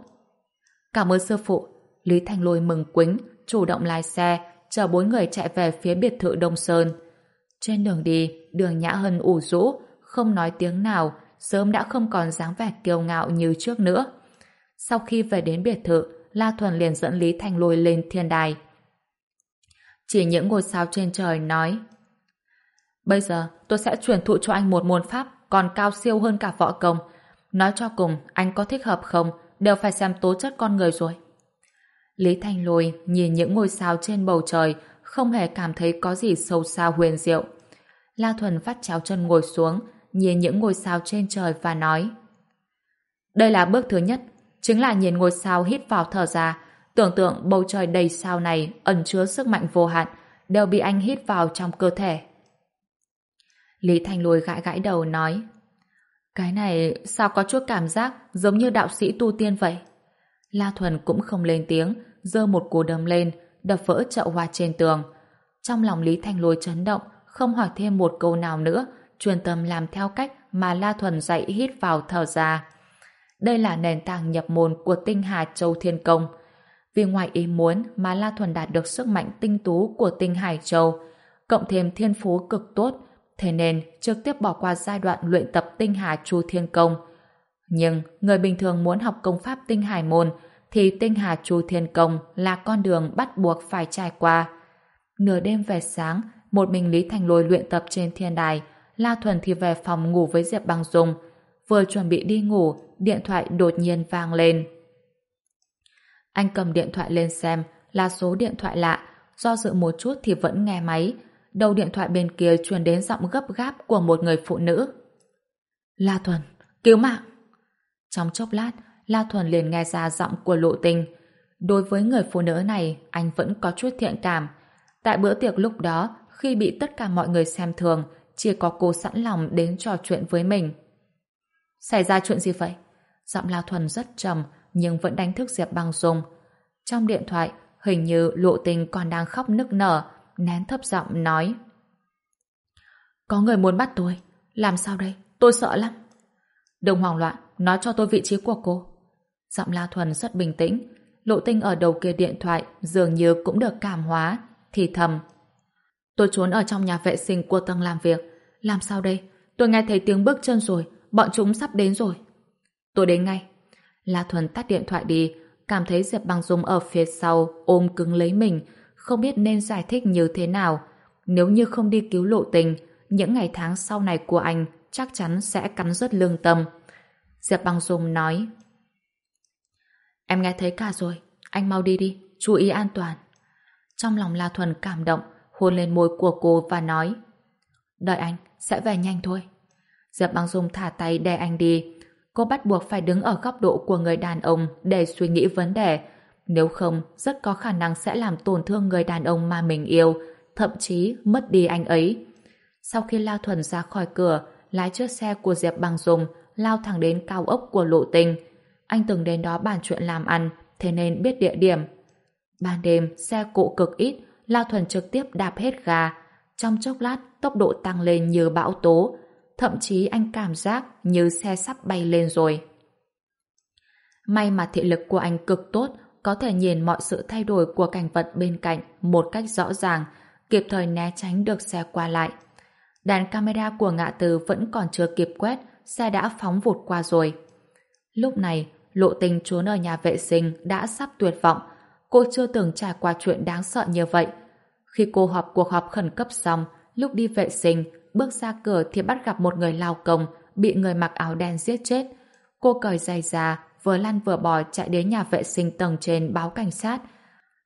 Cảm ơn sư phụ, Lý Thành Lôi mừng quính, chủ động lái xe, chờ bốn người chạy về phía biệt thự Đông Sơn. Trên đường đi, đường Nhã Hân ủ rũ, không nói tiếng nào, sớm đã không còn dáng vẻ kiêu ngạo như trước nữa. Sau khi về đến biệt thự, La Thuần liền dẫn Lý Thanh Lôi lên thiên đài. Chỉ những ngôi sao trên trời nói Bây giờ tôi sẽ truyền thụ cho anh một môn pháp còn cao siêu hơn cả võ công. Nói cho cùng, anh có thích hợp không, đều phải xem tố chất con người rồi. Lý Thanh Lôi nhìn những ngôi sao trên bầu trời, không hề cảm thấy có gì sâu xa huyền diệu. La Thuần phát chéo chân ngồi xuống, nhìn những ngôi sao trên trời và nói Đây là bước thứ nhất, chính là nhìn ngôi sao hít vào thở ra, tưởng tượng bầu trời đầy sao này ẩn chứa sức mạnh vô hạn, đều bị anh hít vào trong cơ thể. Lý Thanh Lôi gãi gãi đầu nói Cái này sao có chút cảm giác giống như đạo sĩ tu tiên vậy? La Thuần cũng không lên tiếng, giơ một cú đấm lên, đập vỡ chậu hoa trên tường. Trong lòng Lý Thanh Lôi chấn động, không hỏi thêm một câu nào nữa, chuyên tâm làm theo cách mà La Thuần dạy hít vào thở ra. Đây là nền tảng nhập môn của tinh hà châu thiên công. Vì ngoài ý muốn mà La Thuần đạt được sức mạnh tinh tú của tinh hải châu, cộng thêm thiên phú cực tốt, thế nên trực tiếp bỏ qua giai đoạn luyện tập tinh hà chu thiên công. Nhưng người bình thường muốn học công pháp tinh hải môn thì tinh hà chu thiên công là con đường bắt buộc phải trải qua. Nửa đêm về sáng, một mình Lý Thành Lôi luyện tập trên thiên đài, La Thuần thì về phòng ngủ với Diệp Băng Dung. Vừa chuẩn bị đi ngủ, điện thoại đột nhiên vang lên. Anh cầm điện thoại lên xem, là số điện thoại lạ, do dự một chút thì vẫn nghe máy. Đầu điện thoại bên kia truyền đến giọng gấp gáp của một người phụ nữ. La Thuần, cứu mạng! Trong chốc lát, La Thuần liền nghe ra giọng của lộ tình. Đối với người phụ nữ này, anh vẫn có chút thiện cảm. Tại bữa tiệc lúc đó, khi bị tất cả mọi người xem thường, chỉ có cô sẵn lòng đến trò chuyện với mình. Xảy ra chuyện gì vậy? Giọng La Thuần rất trầm, nhưng vẫn đánh thức Diệp Băng Dung. Trong điện thoại, hình như lộ tình còn đang khóc nức nở, nén thấp giọng nói. Có người muốn bắt tôi. Làm sao đây? Tôi sợ lắm. Đừng hoảng loạn, nói cho tôi vị trí của cô. Giọng La Thuần rất bình tĩnh. Lộ tinh ở đầu kia điện thoại dường như cũng được cảm hóa, thì thầm. Tôi trốn ở trong nhà vệ sinh của tầng làm việc. Làm sao đây? Tôi nghe thấy tiếng bước chân rồi. Bọn chúng sắp đến rồi. Tôi đến ngay. La Thuần tắt điện thoại đi, cảm thấy Diệp Băng Dung ở phía sau ôm cứng lấy mình, không biết nên giải thích như thế nào. Nếu như không đi cứu lộ tình, những ngày tháng sau này của anh chắc chắn sẽ cắn rứt lương tâm. Diệp Băng Dung nói Em nghe thấy cả rồi, anh mau đi đi, chú ý an toàn. Trong lòng La Thuần cảm động, hôn lên môi của cô và nói Đợi anh, sẽ về nhanh thôi. Diệp Băng Dung thả tay đè anh đi. Cô bắt buộc phải đứng ở góc độ của người đàn ông để suy nghĩ vấn đề. Nếu không, rất có khả năng sẽ làm tổn thương người đàn ông mà mình yêu, thậm chí mất đi anh ấy. Sau khi La Thuần ra khỏi cửa, lái chiếc xe của Diệp bằng dùng lao thẳng đến cao ốc của lộ tình. Anh từng đến đó bàn chuyện làm ăn, thế nên biết địa điểm. Ban đêm, xe cộ cực ít, La Thuần trực tiếp đạp hết ga. Trong chốc lát, tốc độ tăng lên như bão tố. Thậm chí anh cảm giác như xe sắp bay lên rồi. May mà thị lực của anh cực tốt, có thể nhìn mọi sự thay đổi của cảnh vật bên cạnh một cách rõ ràng, kịp thời né tránh được xe qua lại. Đàn camera của ngã tư vẫn còn chưa kịp quét, xe đã phóng vụt qua rồi. Lúc này, lộ tình trốn ở nhà vệ sinh đã sắp tuyệt vọng, cô chưa từng trải qua chuyện đáng sợ như vậy. Khi cô họp cuộc họp khẩn cấp xong, lúc đi vệ sinh, bước ra cửa thì bắt gặp một người lao công bị người mặc áo đen giết chết. Cô cởi giày ra, vừa lăn vừa bò chạy đến nhà vệ sinh tầng trên báo cảnh sát.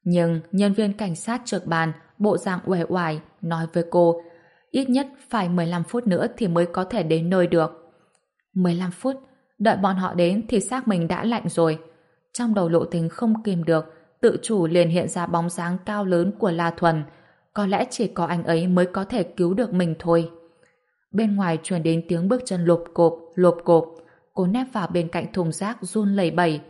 Nhưng nhân viên cảnh sát trực bàn, bộ dạng uể oải, nói với cô ít nhất phải 15 phút nữa thì mới có thể đến nơi được. 15 phút, đợi bọn họ đến thì xác mình đã lạnh rồi. Trong đầu lộ tình không kìm được, tự chủ liền hiện ra bóng dáng cao lớn của La Thuần. Có lẽ chỉ có anh ấy mới có thể cứu được mình thôi. Bên ngoài truyền đến tiếng bước chân lộp cộp, lộp cộp. Cô nép vào bên cạnh thùng rác run lẩy bẩy.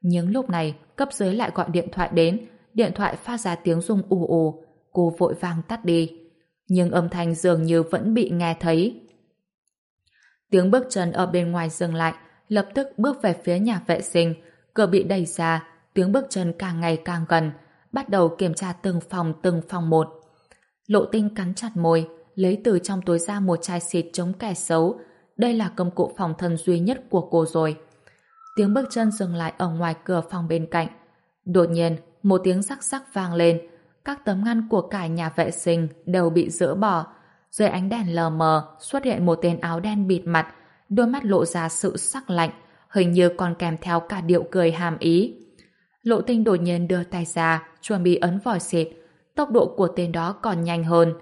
Nhưng lúc này, cấp dưới lại gọi điện thoại đến. Điện thoại phát ra tiếng rung ù ù. Cô vội vàng tắt đi. Nhưng âm thanh dường như vẫn bị nghe thấy. Tiếng bước chân ở bên ngoài dừng lại, lập tức bước về phía nhà vệ sinh. Cửa bị đẩy ra, tiếng bước chân càng ngày càng gần, bắt đầu kiểm tra từng phòng từng phòng một. Lộ tinh cắn chặt môi, lấy từ trong túi ra một chai xịt chống kẻ xấu. Đây là công cụ phòng thân duy nhất của cô rồi. Tiếng bước chân dừng lại ở ngoài cửa phòng bên cạnh. Đột nhiên, một tiếng sắc sắc vang lên. Các tấm ngăn của cả nhà vệ sinh đều bị dỡ bỏ. Dưới ánh đèn lờ mờ xuất hiện một tên áo đen bịt mặt, đôi mắt lộ ra sự sắc lạnh, hình như còn kèm theo cả điệu cười hàm ý. Lộ tinh đột nhiên đưa tay ra, chuẩn bị ấn vòi xịt. Tốc độ của tên đó còn nhanh hơn.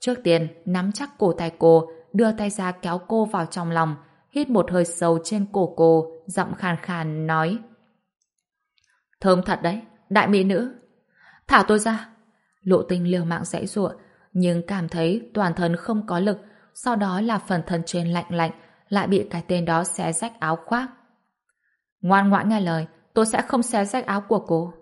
Trước tiên, nắm chắc cổ tay cô, đưa tay ra kéo cô vào trong lòng, hít một hơi sâu trên cổ cô, giọng khàn khàn nói. Thơm thật đấy, đại mỹ nữ. Thả tôi ra. Lộ tinh liều mạng dãy ruộng, nhưng cảm thấy toàn thân không có lực, sau đó là phần thân trên lạnh lạnh, lại bị cái tên đó xé rách áo khoác. Ngoan ngoãn nghe lời, tôi sẽ không xé rách áo của cô.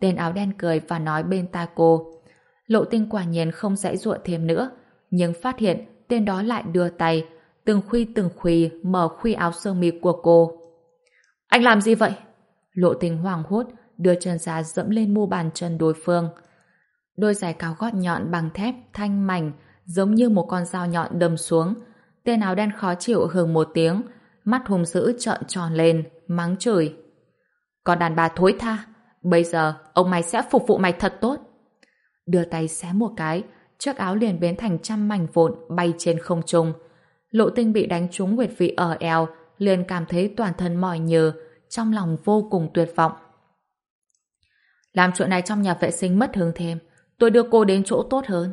Tên áo đen cười và nói bên tai cô. Lộ tinh quả nhiên không dãy ruộng thêm nữa, nhưng phát hiện tên đó lại đưa tay, từng khuy từng khuy mở khuy áo sơ mi của cô. Anh làm gì vậy? Lộ tình hoàng hốt, đưa chân ra dẫm lên mu bàn chân đối phương. Đôi giày cao gót nhọn bằng thép, thanh mảnh, giống như một con dao nhọn đâm xuống. Tên áo đen khó chịu hưởng một tiếng, mắt hùng dữ trợn tròn lên, mắng chửi. Còn đàn bà thối tha, bây giờ ông mày sẽ phục vụ mày thật tốt. Đưa tay xé một cái, chiếc áo liền biến thành trăm mảnh vụn bay trên không trung. Lộ tinh bị đánh trúng huyệt vị ở eo, liền cảm thấy toàn thân mỏi nhừ, trong lòng vô cùng tuyệt vọng. Làm chuyện này trong nhà vệ sinh mất hứng thêm, tôi đưa cô đến chỗ tốt hơn.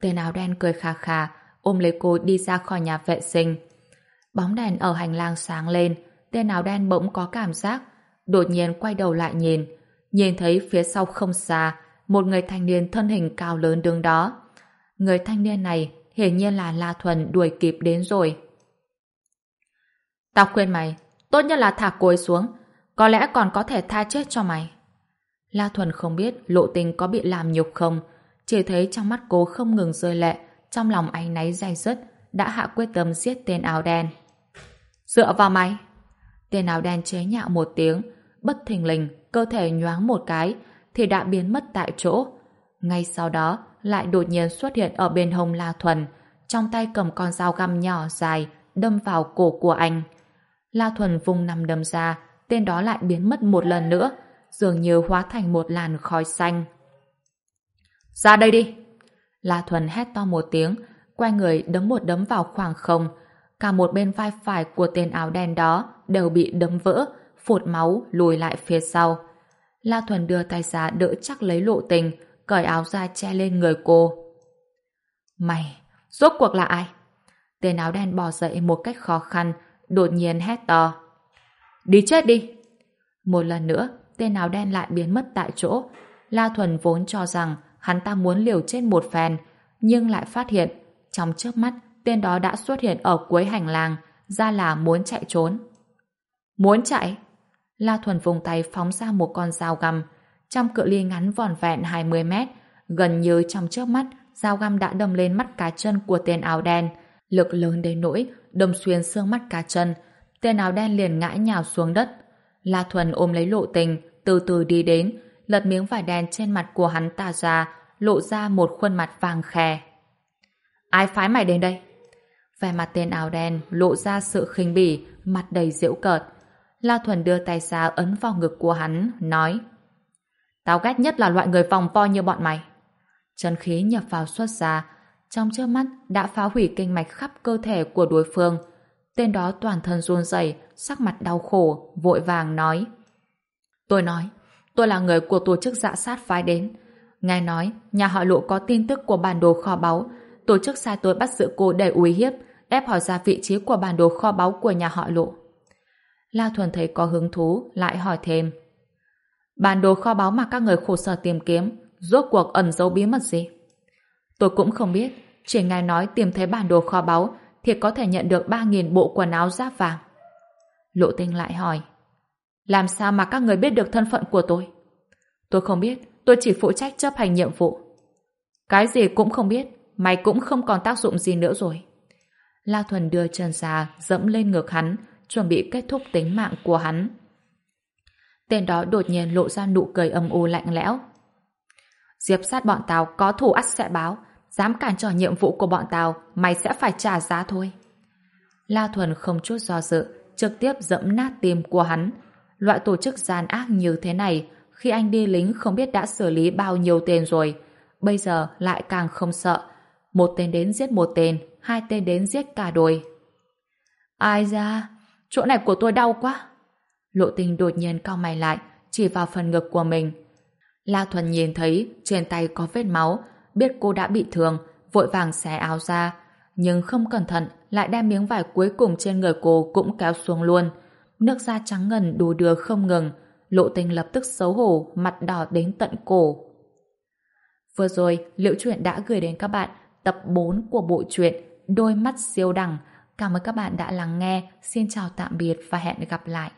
Tên áo đen cười khà khà, ôm lấy cô đi ra khỏi nhà vệ sinh. Bóng đèn ở hành lang sáng lên, tên áo đen bỗng có cảm giác, đột nhiên quay đầu lại nhìn, nhìn thấy phía sau không xa, một người thanh niên thân hình cao lớn đứng đó. Người thanh niên này hiển nhiên là La Thuần đuổi kịp đến rồi. Tao khuyên mày, tốt nhất là thả cối xuống, có lẽ còn có thể tha chết cho mày. La Thuần không biết lộ tình có bị làm nhục không, chỉ thấy trong mắt cô không ngừng rơi lệ, trong lòng anh náy dày dứt, đã hạ quyết tâm giết tên áo đen. Dựa vào mày! Tên áo đen chế nhạo một tiếng, bất thình lình, cơ thể nhoáng một cái, thì đã biến mất tại chỗ. Ngay sau đó, lại đột nhiên xuất hiện ở bên hông La Thuần, trong tay cầm con dao găm nhỏ dài, đâm vào cổ của anh. La Thuần vùng nằm đâm ra, tên đó lại biến mất một lần nữa, dường như hóa thành một làn khói xanh. Ra đây đi! La Thuần hét to một tiếng, quay người đấm một đấm vào khoảng không. Cả một bên vai phải của tên áo đen đó đều bị đấm vỡ, phụt máu lùi lại phía sau. La Thuần đưa tay ra đỡ chắc lấy lộ tình, cởi áo ra che lên người cô. Mày, rốt cuộc là ai? Tên áo đen bò dậy một cách khó khăn, đột nhiên hét to. Đi chết đi! Một lần nữa, tên áo đen lại biến mất tại chỗ. La Thuần vốn cho rằng hắn ta muốn liều chết một phen, nhưng lại phát hiện, trong chớp mắt, tên đó đã xuất hiện ở cuối hành lang, ra là muốn chạy trốn. Muốn chạy? La Thuần vùng tay phóng ra một con dao găm, trong cự ly ngắn vòn vẹn 20 mét, gần như trong trước mắt, dao găm đã đâm lên mắt cá chân của tên áo đen, lực lớn đến nỗi đâm xuyên xương mắt cá chân, tên áo đen liền ngã nhào xuống đất. La Thuần ôm lấy lộ tình, từ từ đi đến, lật miếng vải đen trên mặt của hắn ta ra, lộ ra một khuôn mặt vàng khè. Ai phái mày đến đây? Vẻ mặt tên áo đen lộ ra sự khinh bỉ, mặt đầy giễu cợt. La Thuần đưa tay ra ấn vào ngực của hắn, nói Tao ghét nhất là loại người vòng vo như bọn mày. Chân khí nhập vào xuất ra, trong trước mắt đã phá hủy kinh mạch khắp cơ thể của đối phương. Tên đó toàn thân run rẩy, sắc mặt đau khổ, vội vàng nói Tôi nói, tôi là người của tổ chức dạ sát phái đến. Nghe nói, nhà họ lộ có tin tức của bản đồ kho báu, tổ chức sai tôi bắt giữ cô để uy hiếp, ép hỏi ra vị trí của bản đồ kho báu của nhà họ lộ. La Thuần thấy có hứng thú, lại hỏi thêm. Bản đồ kho báu mà các người khổ sở tìm kiếm, rốt cuộc ẩn giấu bí mật gì? Tôi cũng không biết, chỉ ngài nói tìm thấy bản đồ kho báu thì có thể nhận được 3.000 bộ quần áo giáp vàng. Lộ tinh lại hỏi. Làm sao mà các người biết được thân phận của tôi? Tôi không biết, tôi chỉ phụ trách chấp hành nhiệm vụ. Cái gì cũng không biết, mày cũng không còn tác dụng gì nữa rồi. La Thuần đưa chân ra, dẫm lên ngực hắn, chuẩn bị kết thúc tính mạng của hắn. Tên đó đột nhiên lộ ra nụ cười âm u lạnh lẽo. Diệp sát bọn tao có thủ ắt sẽ báo, dám cản trở nhiệm vụ của bọn tao, mày sẽ phải trả giá thôi. La Thuần không chút do dự, trực tiếp dẫm nát tim của hắn. Loại tổ chức gian ác như thế này, khi anh đi lính không biết đã xử lý bao nhiêu tên rồi, bây giờ lại càng không sợ. Một tên đến giết một tên, hai tên đến giết cả đôi. Ai ra, chỗ này của tôi đau quá. Lộ tình đột nhiên cau mày lại, chỉ vào phần ngực của mình. La Thuần nhìn thấy trên tay có vết máu, biết cô đã bị thương, vội vàng xé áo ra. nhưng không cẩn thận lại đem miếng vải cuối cùng trên người cô cũng kéo xuống luôn. Nước da trắng ngần đù đưa không ngừng, lộ tình lập tức xấu hổ, mặt đỏ đến tận cổ. Vừa rồi, Liễu Chuyện đã gửi đến các bạn tập 4 của bộ truyện Đôi mắt siêu đẳng. Cảm ơn các bạn đã lắng nghe. Xin chào tạm biệt và hẹn gặp lại.